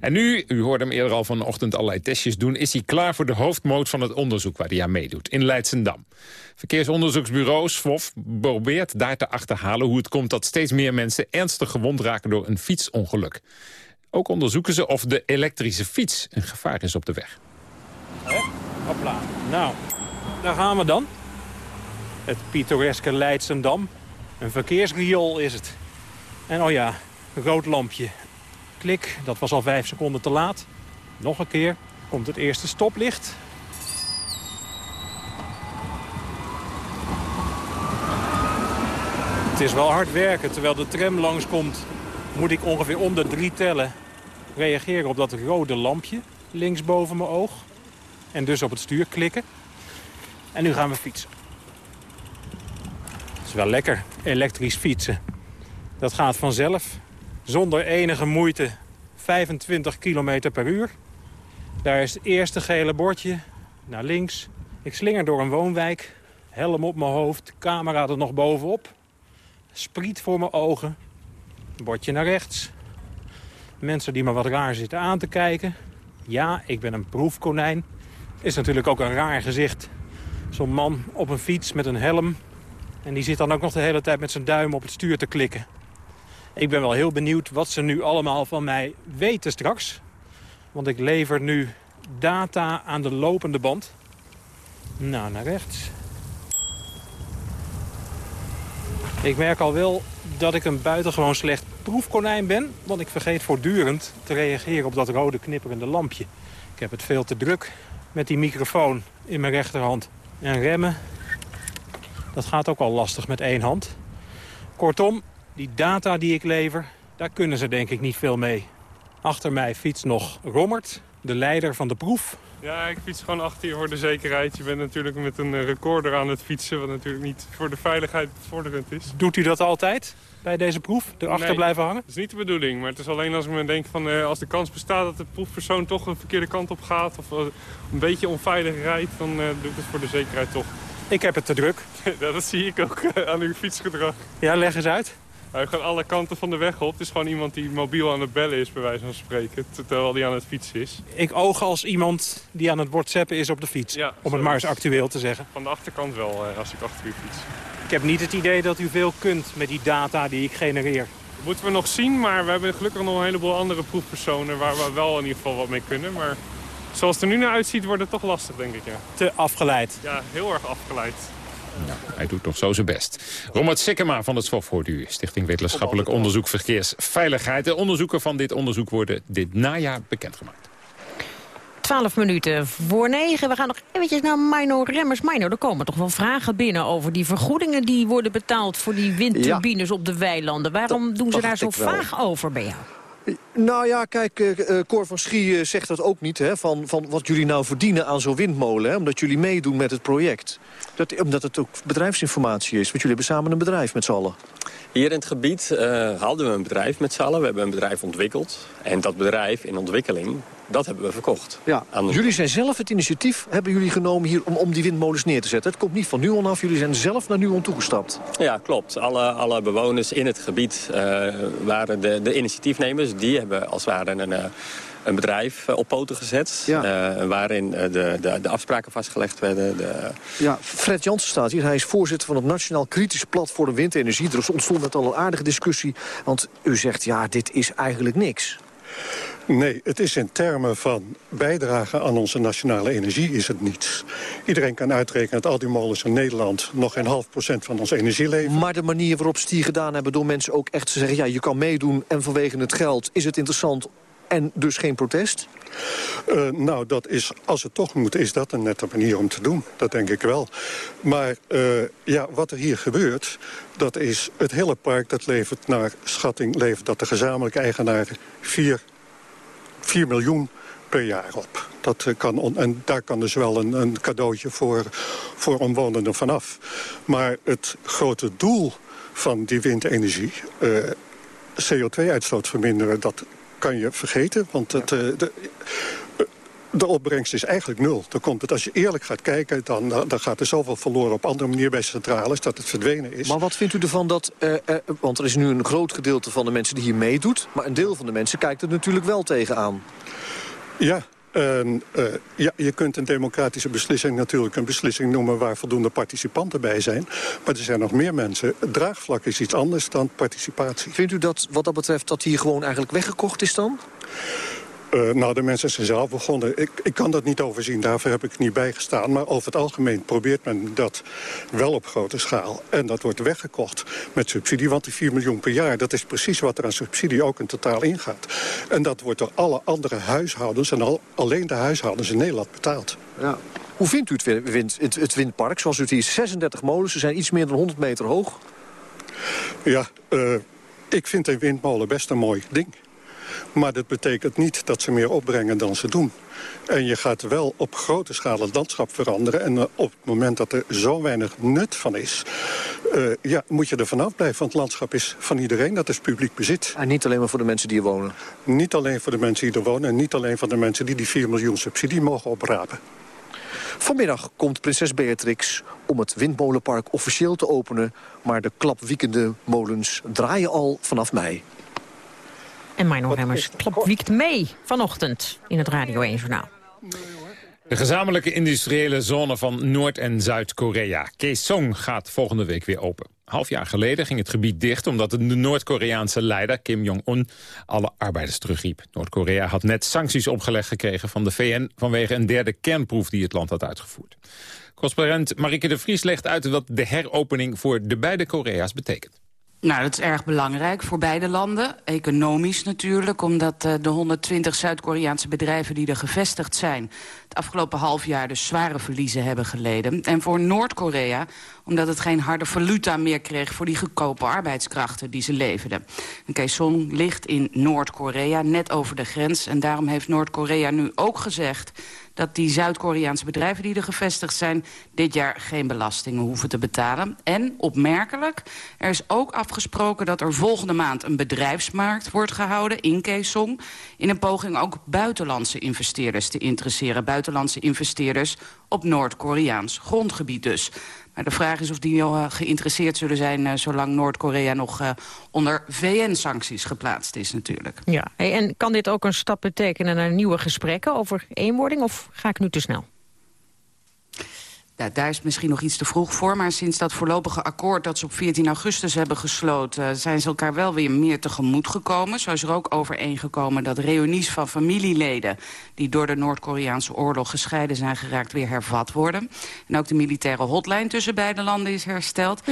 En nu, u hoorde hem eerder al vanochtend allerlei testjes doen... is hij klaar voor de hoofdmoot van het onderzoek waar hij aan meedoet, in Leidsendam. Verkeersonderzoeksbureau SWOF probeert daar te achterhalen... hoe het komt dat steeds meer mensen ernstig gewond raken door een fietsongeluk. Ook onderzoeken ze of de elektrische fiets een gevaar is op de weg. Hè? Hopla. Nou, daar gaan we dan. Het pittoreske Leidsendam. Een verkeersriool is het. En oh ja, een rood lampje. Klik, dat was al vijf seconden te laat. Nog een keer, komt het eerste stoplicht. Het is wel hard werken. Terwijl de tram langskomt, moet ik ongeveer om de drie tellen reageren op dat rode lampje links boven mijn oog. En dus op het stuur klikken. En nu gaan we fietsen. Het is wel lekker, elektrisch fietsen. Dat gaat vanzelf, zonder enige moeite, 25 km per uur. Daar is het eerste gele bordje, naar links. Ik slinger door een woonwijk, helm op mijn hoofd, camera er nog bovenop. Spriet voor mijn ogen, bordje naar rechts. Mensen die me wat raar zitten aan te kijken. Ja, ik ben een proefkonijn. Is natuurlijk ook een raar gezicht. Zo'n man op een fiets met een helm. En die zit dan ook nog de hele tijd met zijn duim op het stuur te klikken. Ik ben wel heel benieuwd wat ze nu allemaal van mij weten straks. Want ik lever nu data aan de lopende band. Nou, naar rechts. Ik merk al wel dat ik een buitengewoon slecht proefkonijn ben. Want ik vergeet voortdurend te reageren op dat rode knipperende lampje. Ik heb het veel te druk met die microfoon in mijn rechterhand. En remmen, dat gaat ook al lastig met één hand. Kortom, die data die ik lever, daar kunnen ze denk ik niet veel mee. Achter mij fietst nog Rommert, de leider van de proef. Ja, ik fiets gewoon achter je voor de zekerheid. Je bent natuurlijk met een recorder aan het fietsen... wat natuurlijk niet voor de veiligheid vorderend is. Doet u dat altijd bij deze proef, erachter Nee, blijven hangen? Dat is niet de bedoeling, maar het is alleen als ik me denk van... eh, als de kans bestaat dat de proefpersoon toch een verkeerde kant op gaat... of eh, een beetje onveilig rijdt, dan eh, doe ik het voor de zekerheid toch. Ik heb het te druk. Dat zie ik ook aan uw fietsgedrag. Ja, leg eens uit. Hij gaat alle kanten van de weg op. Het is gewoon iemand die mobiel aan het bellen is, bij wijze van spreken. Terwijl hij aan het fietsen is. Ik oog als iemand die aan het whatsappen is op de fiets. Ja, om het maar eens actueel te zeggen. Van de achterkant wel, eh, als ik achter u fiets. Ik heb niet het idee dat u veel kunt met die data die ik genereer. Dat moeten we nog zien, maar we hebben gelukkig nog een heleboel andere proefpersonen... waar we wel in ieder geval wat mee kunnen. Maar zoals het er nu naar uitziet, wordt het toch lastig, denk ik, ja. Te afgeleid. Ja, heel erg afgeleid. Hij doet nog zo zijn best. Robert Sikkema van het SWOF hoort u. Stichting Wetenschappelijk Onderzoek Verkeersveiligheid. De onderzoeken van dit onderzoek worden dit najaar bekendgemaakt. 12 minuten voor negen. We gaan nog eventjes naar Mino Remmers. Mino, er komen toch wel vragen binnen over die vergoedingen... die worden betaald voor die windturbines op de weilanden. Waarom doen ze daar zo vaag over bij jou? Nou ja, kijk, eh, eh, Cor van Schie eh, zegt dat ook niet... Hè, van, van wat jullie nou verdienen aan zo'n windmolen... Hè, omdat jullie meedoen met het project. Dat, omdat het ook bedrijfsinformatie is. Want jullie hebben samen een bedrijf met z'n allen. Hier in het gebied hadden we een bedrijf met z'n allen. We hebben een bedrijf ontwikkeld. En dat bedrijf in ontwikkeling dat hebben we verkocht. Ja. Aan de- Jullie zijn zelf het initiatief, hebben jullie genomen hier om, om die windmolens neer te zetten. Het komt niet van Nuon af, jullie zijn zelf naar Nuon toegestapt. Ja, klopt. Alle, alle bewoners in het gebied eh, waren de, de initiatiefnemers. Die hebben als het ware een, eh, een bedrijf eh, op poten gezet. waarin de, de, de afspraken vastgelegd werden. De, Ja, Fred Jansen staat hier. Hij is voorzitter van het Nationaal Kritisch Platform Windenergie. Er ontstond net al een aardige discussie. Want u zegt, ja, dit is eigenlijk niks. Nee, het is in termen van bijdrage aan onze nationale energie is het niets. Iedereen kan uitrekenen dat al die molens in Nederland... nog geen half procent van onze energie leveren. Maar de manier waarop ze die gedaan hebben door mensen ook echt te zeggen... ja, je kan meedoen en vanwege het geld is het interessant en dus geen protest? Eh, nou, dat is, als het toch moet, is dat een nette manier om te doen. Dat denk ik wel. Maar eh, ja, wat er hier gebeurt, dat is het hele park... dat levert naar schatting, levert dat de gezamenlijke eigenaren 4, 4 miljoen per jaar op. Dat eh, kan en daar kan dus wel een, een cadeautje voor, voor omwonenden vanaf. Maar het grote doel van die windenergie... eh, CO2-uitstoot verminderen, dat kan je vergeten. Want het, eh, de, de opbrengst is eigenlijk nul. Dan komt het, als je eerlijk gaat kijken, dan, dan gaat er zoveel verloren op andere manier bij centrales dat het verdwenen is. Maar wat vindt u ervan dat... eh, eh, want er is nu een groot gedeelte van de mensen die hier meedoet... maar een deel van de mensen kijkt er natuurlijk wel tegenaan. Ja, en, eh, ja, je kunt een democratische beslissing natuurlijk een beslissing noemen... waar voldoende participanten bij zijn. Maar er zijn nog meer mensen. Het draagvlak is iets anders dan participatie. Vindt u dat wat dat betreft dat hier gewoon eigenlijk weggekocht is dan? Eh, nou, de mensen zijn zelf begonnen. Ik, ik kan dat niet overzien, daarvoor heb ik niet bijgestaan. Maar over het algemeen probeert men dat wel op grote schaal. En dat wordt weggekocht met subsidie. Want die 4 miljoen per jaar, dat is precies wat er aan subsidie ook in totaal ingaat. En dat wordt door alle andere huishoudens... en al, alleen de huishoudens in Nederland betaald. Ja. Hoe vindt u het, win- wind, het, het windpark? Zoals u het hier 36 molens, ze zijn iets meer dan 100 meter hoog. Ja, eh, ik vind een windmolen best een mooi ding. Maar dat betekent niet dat ze meer opbrengen dan ze doen. En je gaat wel op grote schaal het landschap veranderen. En eh, op het moment dat er zo weinig nut van is... eh, ja, moet je er vanaf blijven. Want het landschap is van iedereen. Dat is publiek bezit. En niet alleen maar voor de mensen die hier wonen? Niet alleen voor de mensen die er wonen. En niet alleen voor de mensen die die 4 miljoen subsidie mogen oprapen. Vanmiddag komt prinses Beatrix om het windmolenpark officieel te openen... maar de klapwiekende molens draaien al vanaf mei. En Mino Remmers klopwiekt mee vanochtend in het Radio 1 Journaal. De gezamenlijke industriële zone van Noord- en Zuid-Korea, Kaesong, gaat volgende week weer open. Half jaar geleden ging het gebied dicht omdat de Noord-Koreaanse leider Kim Jong-un alle arbeiders terugriep. Noord-Korea had net sancties opgelegd gekregen van de VN vanwege een derde kernproef die het land had uitgevoerd. Correspondent Marike de Vries legt uit wat de heropening voor de beide Korea's betekent. Nou, dat is erg belangrijk voor beide landen. Economisch natuurlijk, omdat uh, de 120 Zuid-Koreaanse bedrijven die er gevestigd zijn... het afgelopen half jaar dus zware verliezen hebben geleden. En voor Noord-Korea, omdat het geen harde valuta meer kreeg... voor die goedkope arbeidskrachten die ze leverden. En Kaesong ligt in Noord-Korea, net over de grens. En daarom heeft Noord-Korea nu ook gezegd dat die Zuid-Koreaanse bedrijven die er gevestigd zijn... dit jaar geen belastingen hoeven te betalen. En, opmerkelijk, er is ook afgesproken dat er volgende maand... een bedrijfsmarkt wordt gehouden in Kaesong... in een poging ook buitenlandse investeerders te interesseren. Buitenlandse investeerders op Noord-Koreaans grondgebied dus. Maar de vraag is of die uh, geïnteresseerd zullen zijn... Uh, zolang Noord-Korea nog uh, onder VN-sancties geplaatst is natuurlijk. Ja, en kan dit ook een stap betekenen naar nieuwe gesprekken over eenwording... of ga ik nu te snel? Ja, daar is misschien nog iets te vroeg voor. Maar sinds dat voorlopige akkoord dat ze op 14 augustus hebben gesloten... zijn ze elkaar wel weer meer tegemoet gekomen. Zo is er ook overeengekomen dat reunies van familieleden... die door de Noord-Koreaanse oorlog gescheiden zijn geraakt... weer hervat worden. En ook de militaire hotline tussen beide landen is hersteld.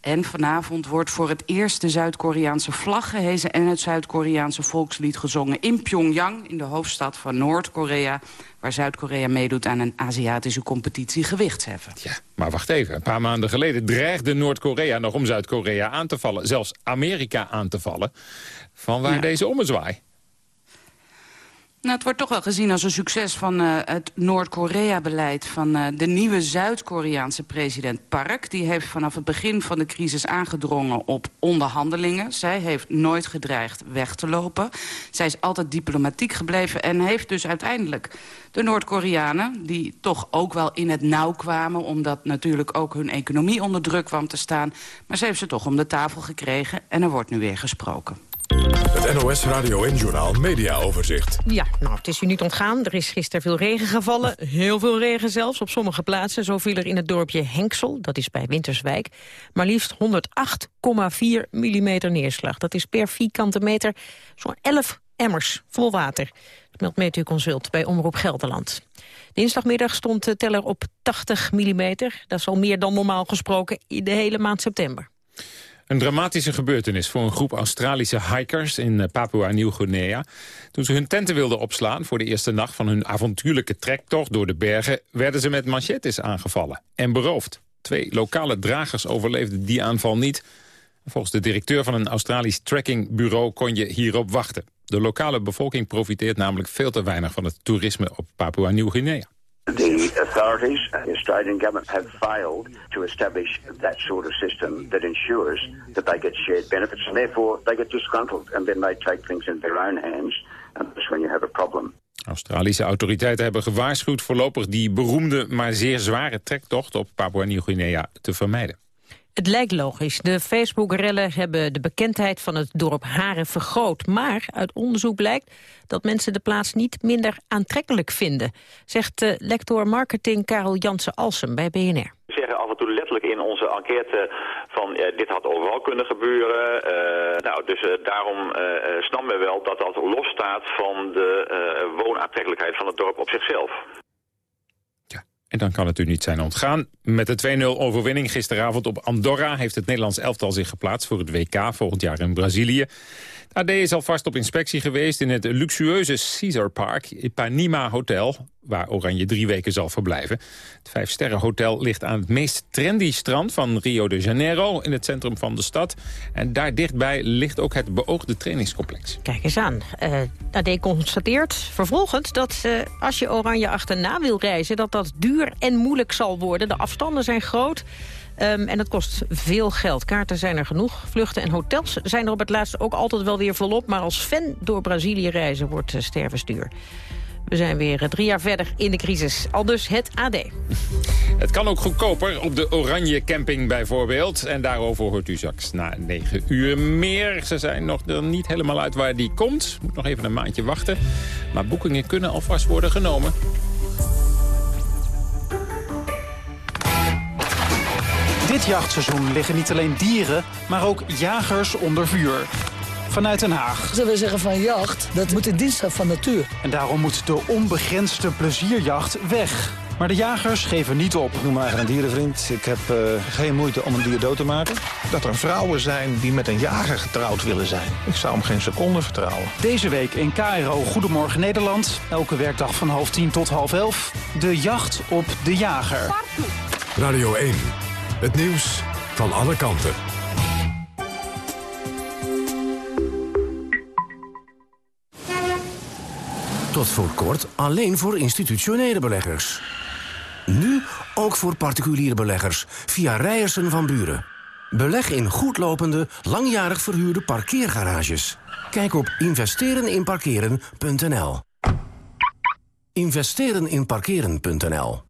En vanavond wordt voor het eerst de Zuid-Koreaanse vlag gehezen... en het Zuid-Koreaanse volkslied gezongen in Pyongyang... in de hoofdstad van Noord-Korea... waar Zuid-Korea meedoet aan een Aziatische competitie gewichtsheffen. Ja, maar wacht even. Een paar maanden geleden dreigde Noord-Korea nog om Zuid-Korea aan te vallen. Zelfs Amerika aan te vallen. Van waar ja. deze ommezwaai? Nou, het wordt toch wel gezien als een succes van uh, het Noord-Korea-beleid... van uh, de nieuwe Zuid-Koreaanse president Park. Die heeft vanaf het begin van de crisis aangedrongen op onderhandelingen. Zij heeft nooit gedreigd weg te lopen. Zij is altijd diplomatiek gebleven en heeft dus uiteindelijk de Noord-Koreanen... die toch ook wel in het nauw kwamen... omdat natuurlijk ook hun economie onder druk kwam te staan... maar ze heeft ze toch om de tafel gekregen en er wordt nu weer gesproken. NOS Radio en Journal Media Overzicht. Ja, nou, het is u niet ontgaan. Er is gisteren veel regen gevallen. Heel veel regen zelfs op sommige plaatsen. Zo viel er in het dorpje Henksel, dat is bij Winterswijk... maar liefst 108,4 mm neerslag. Dat is per vierkante meter zo'n 11 emmers vol water. Dat meldt Meteoconsult bij Omroep Gelderland. Dinsdagmiddag stond de teller op 80 mm. Dat is al meer dan normaal gesproken in de hele maand september. Een dramatische gebeurtenis voor een groep Australische hikers in Papua-Nieuw-Guinea. Toen ze hun tenten wilden opslaan voor de eerste nacht van hun avontuurlijke trektocht door de bergen... werden ze met machetes aangevallen en beroofd. Twee lokale dragers overleefden die aanval niet. Volgens de directeur van een Australisch trekkingbureau kon je hierop wachten. De lokale bevolking profiteert namelijk veel te weinig van het toerisme op Papua-Nieuw-Guinea. The authorities and the Australian government have failed to establish that sort of system that ensures that they get shared benefits and therefore they get disgruntled and then they take things in their own hands and that's when you have a problem. Australische autoriteiten hebben gewaarschuwd voorlopig die beroemde maar zeer zware trektocht op Papua-Nieuw-Guinea te vermijden. Het lijkt logisch. De Facebook-rellen hebben de bekendheid van het dorp Haren vergroot. Maar uit onderzoek blijkt dat mensen de plaats niet minder aantrekkelijk vinden. Zegt uh, lector marketing Karel Jansen-Alsem bij BNR. We zeggen af en toe letterlijk in onze enquête van uh, dit had overal kunnen gebeuren. Uh, nou, dus daarom snappen we wel dat dat losstaat van de woonaantrekkelijkheid van het dorp op zichzelf. En dan kan het u niet zijn ontgaan. Met de 2-0 overwinning gisteravond op Andorra... heeft het Nederlands elftal zich geplaatst voor het WK volgend jaar in Brazilië. AD is alvast op inspectie geweest in het luxueuze Caesar Park... Ipanema Hotel, waar Oranje drie weken zal verblijven. Het Vijfsterrenhotel ligt aan het meest trendy strand van Rio de Janeiro... in het centrum van de stad. En daar dichtbij ligt ook het beoogde trainingscomplex. Kijk eens aan. Uh, AD constateert vervolgens dat uh, als je Oranje achterna wil reizen... dat dat duur en moeilijk zal worden. De afstanden zijn groot... Um, en het kost veel geld. Kaarten zijn er genoeg. Vluchten en hotels zijn er op het laatst ook altijd wel weer volop. Maar als fan door Brazilië reizen wordt uh, stervensduur. We zijn weer drie jaar verder in de crisis. Al dus het AD. Het kan ook goedkoper op de Oranje Camping bijvoorbeeld. En daarover hoort u straks na negen uur meer. Ze zijn nog niet helemaal uit waar die komt. Moet nog even een maandje wachten. Maar boekingen kunnen alvast worden genomen. Dit jachtseizoen liggen niet alleen dieren, maar ook jagers onder vuur. Vanuit Den Haag. Zullen we zeggen van jacht, dat moet in dienst van natuur. En daarom moet de onbegrensde plezierjacht weg. Maar de jagers geven niet op. Ik noem eigenlijk een dierenvriend. Ik heb uh, geen moeite om een dier dood te maken. Dat er vrouwen zijn die met een jager getrouwd willen zijn. Ik zou hem geen seconde vertrouwen. Deze week in KRO Goedemorgen Nederland. Elke werkdag van half tien tot half elf. De jacht op de jager. Radio 1. Het nieuws van alle kanten. Tot voor kort alleen voor institutionele beleggers. Nu ook voor particuliere beleggers via Rijersen van Buren. Beleg in goedlopende, langjarig verhuurde parkeergarages. Kijk op investereninparkeren.nl Investereninparkeren.nl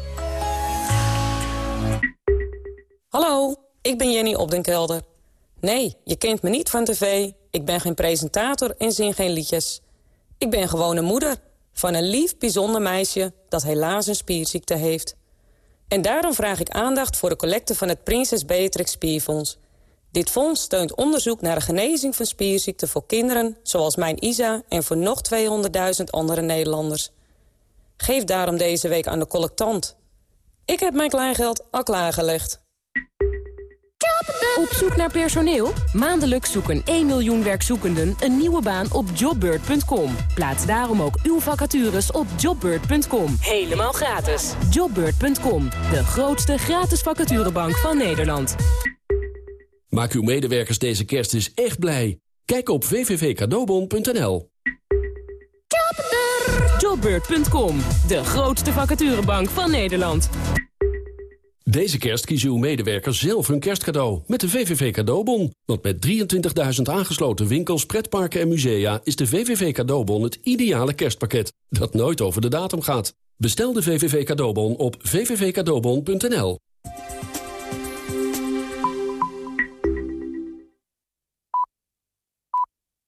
Hallo, ik ben Jenny Opdenkelder. Nee, je kent me niet van tv. Ik ben geen presentator en zing geen liedjes. Ik ben gewoon moeder van een lief, bijzonder meisje... dat helaas een spierziekte heeft. En daarom vraag ik aandacht voor de collecte van het Prinses Beatrix Spierfonds. Dit fonds steunt onderzoek naar de genezing van spierziekten voor kinderen... zoals mijn Isa en voor nog 200.000 andere Nederlanders. Geef daarom deze week aan de collectant. Ik heb mijn kleingeld al klaargelegd. Op zoek naar personeel? Maandelijks zoeken 1 miljoen werkzoekenden een nieuwe baan op jobbird.com. Plaats daarom ook uw vacatures op jobbird.com. Helemaal gratis. Jobbird.com, de grootste gratis vacaturebank van Nederland. Maak uw medewerkers deze kerst dus echt blij. Kijk op www.cadeaubon.nl Jobbird.com, de grootste vacaturebank van Nederland. Deze kerst kiezen uw medewerkers zelf hun kerstcadeau met de VVV Cadeaubon. Want met 23.000 aangesloten winkels, pretparken en musea... is de VVV Cadeaubon het ideale kerstpakket dat nooit over de datum gaat. Bestel de VVV Cadeaubon op vvvcadeaubon.nl.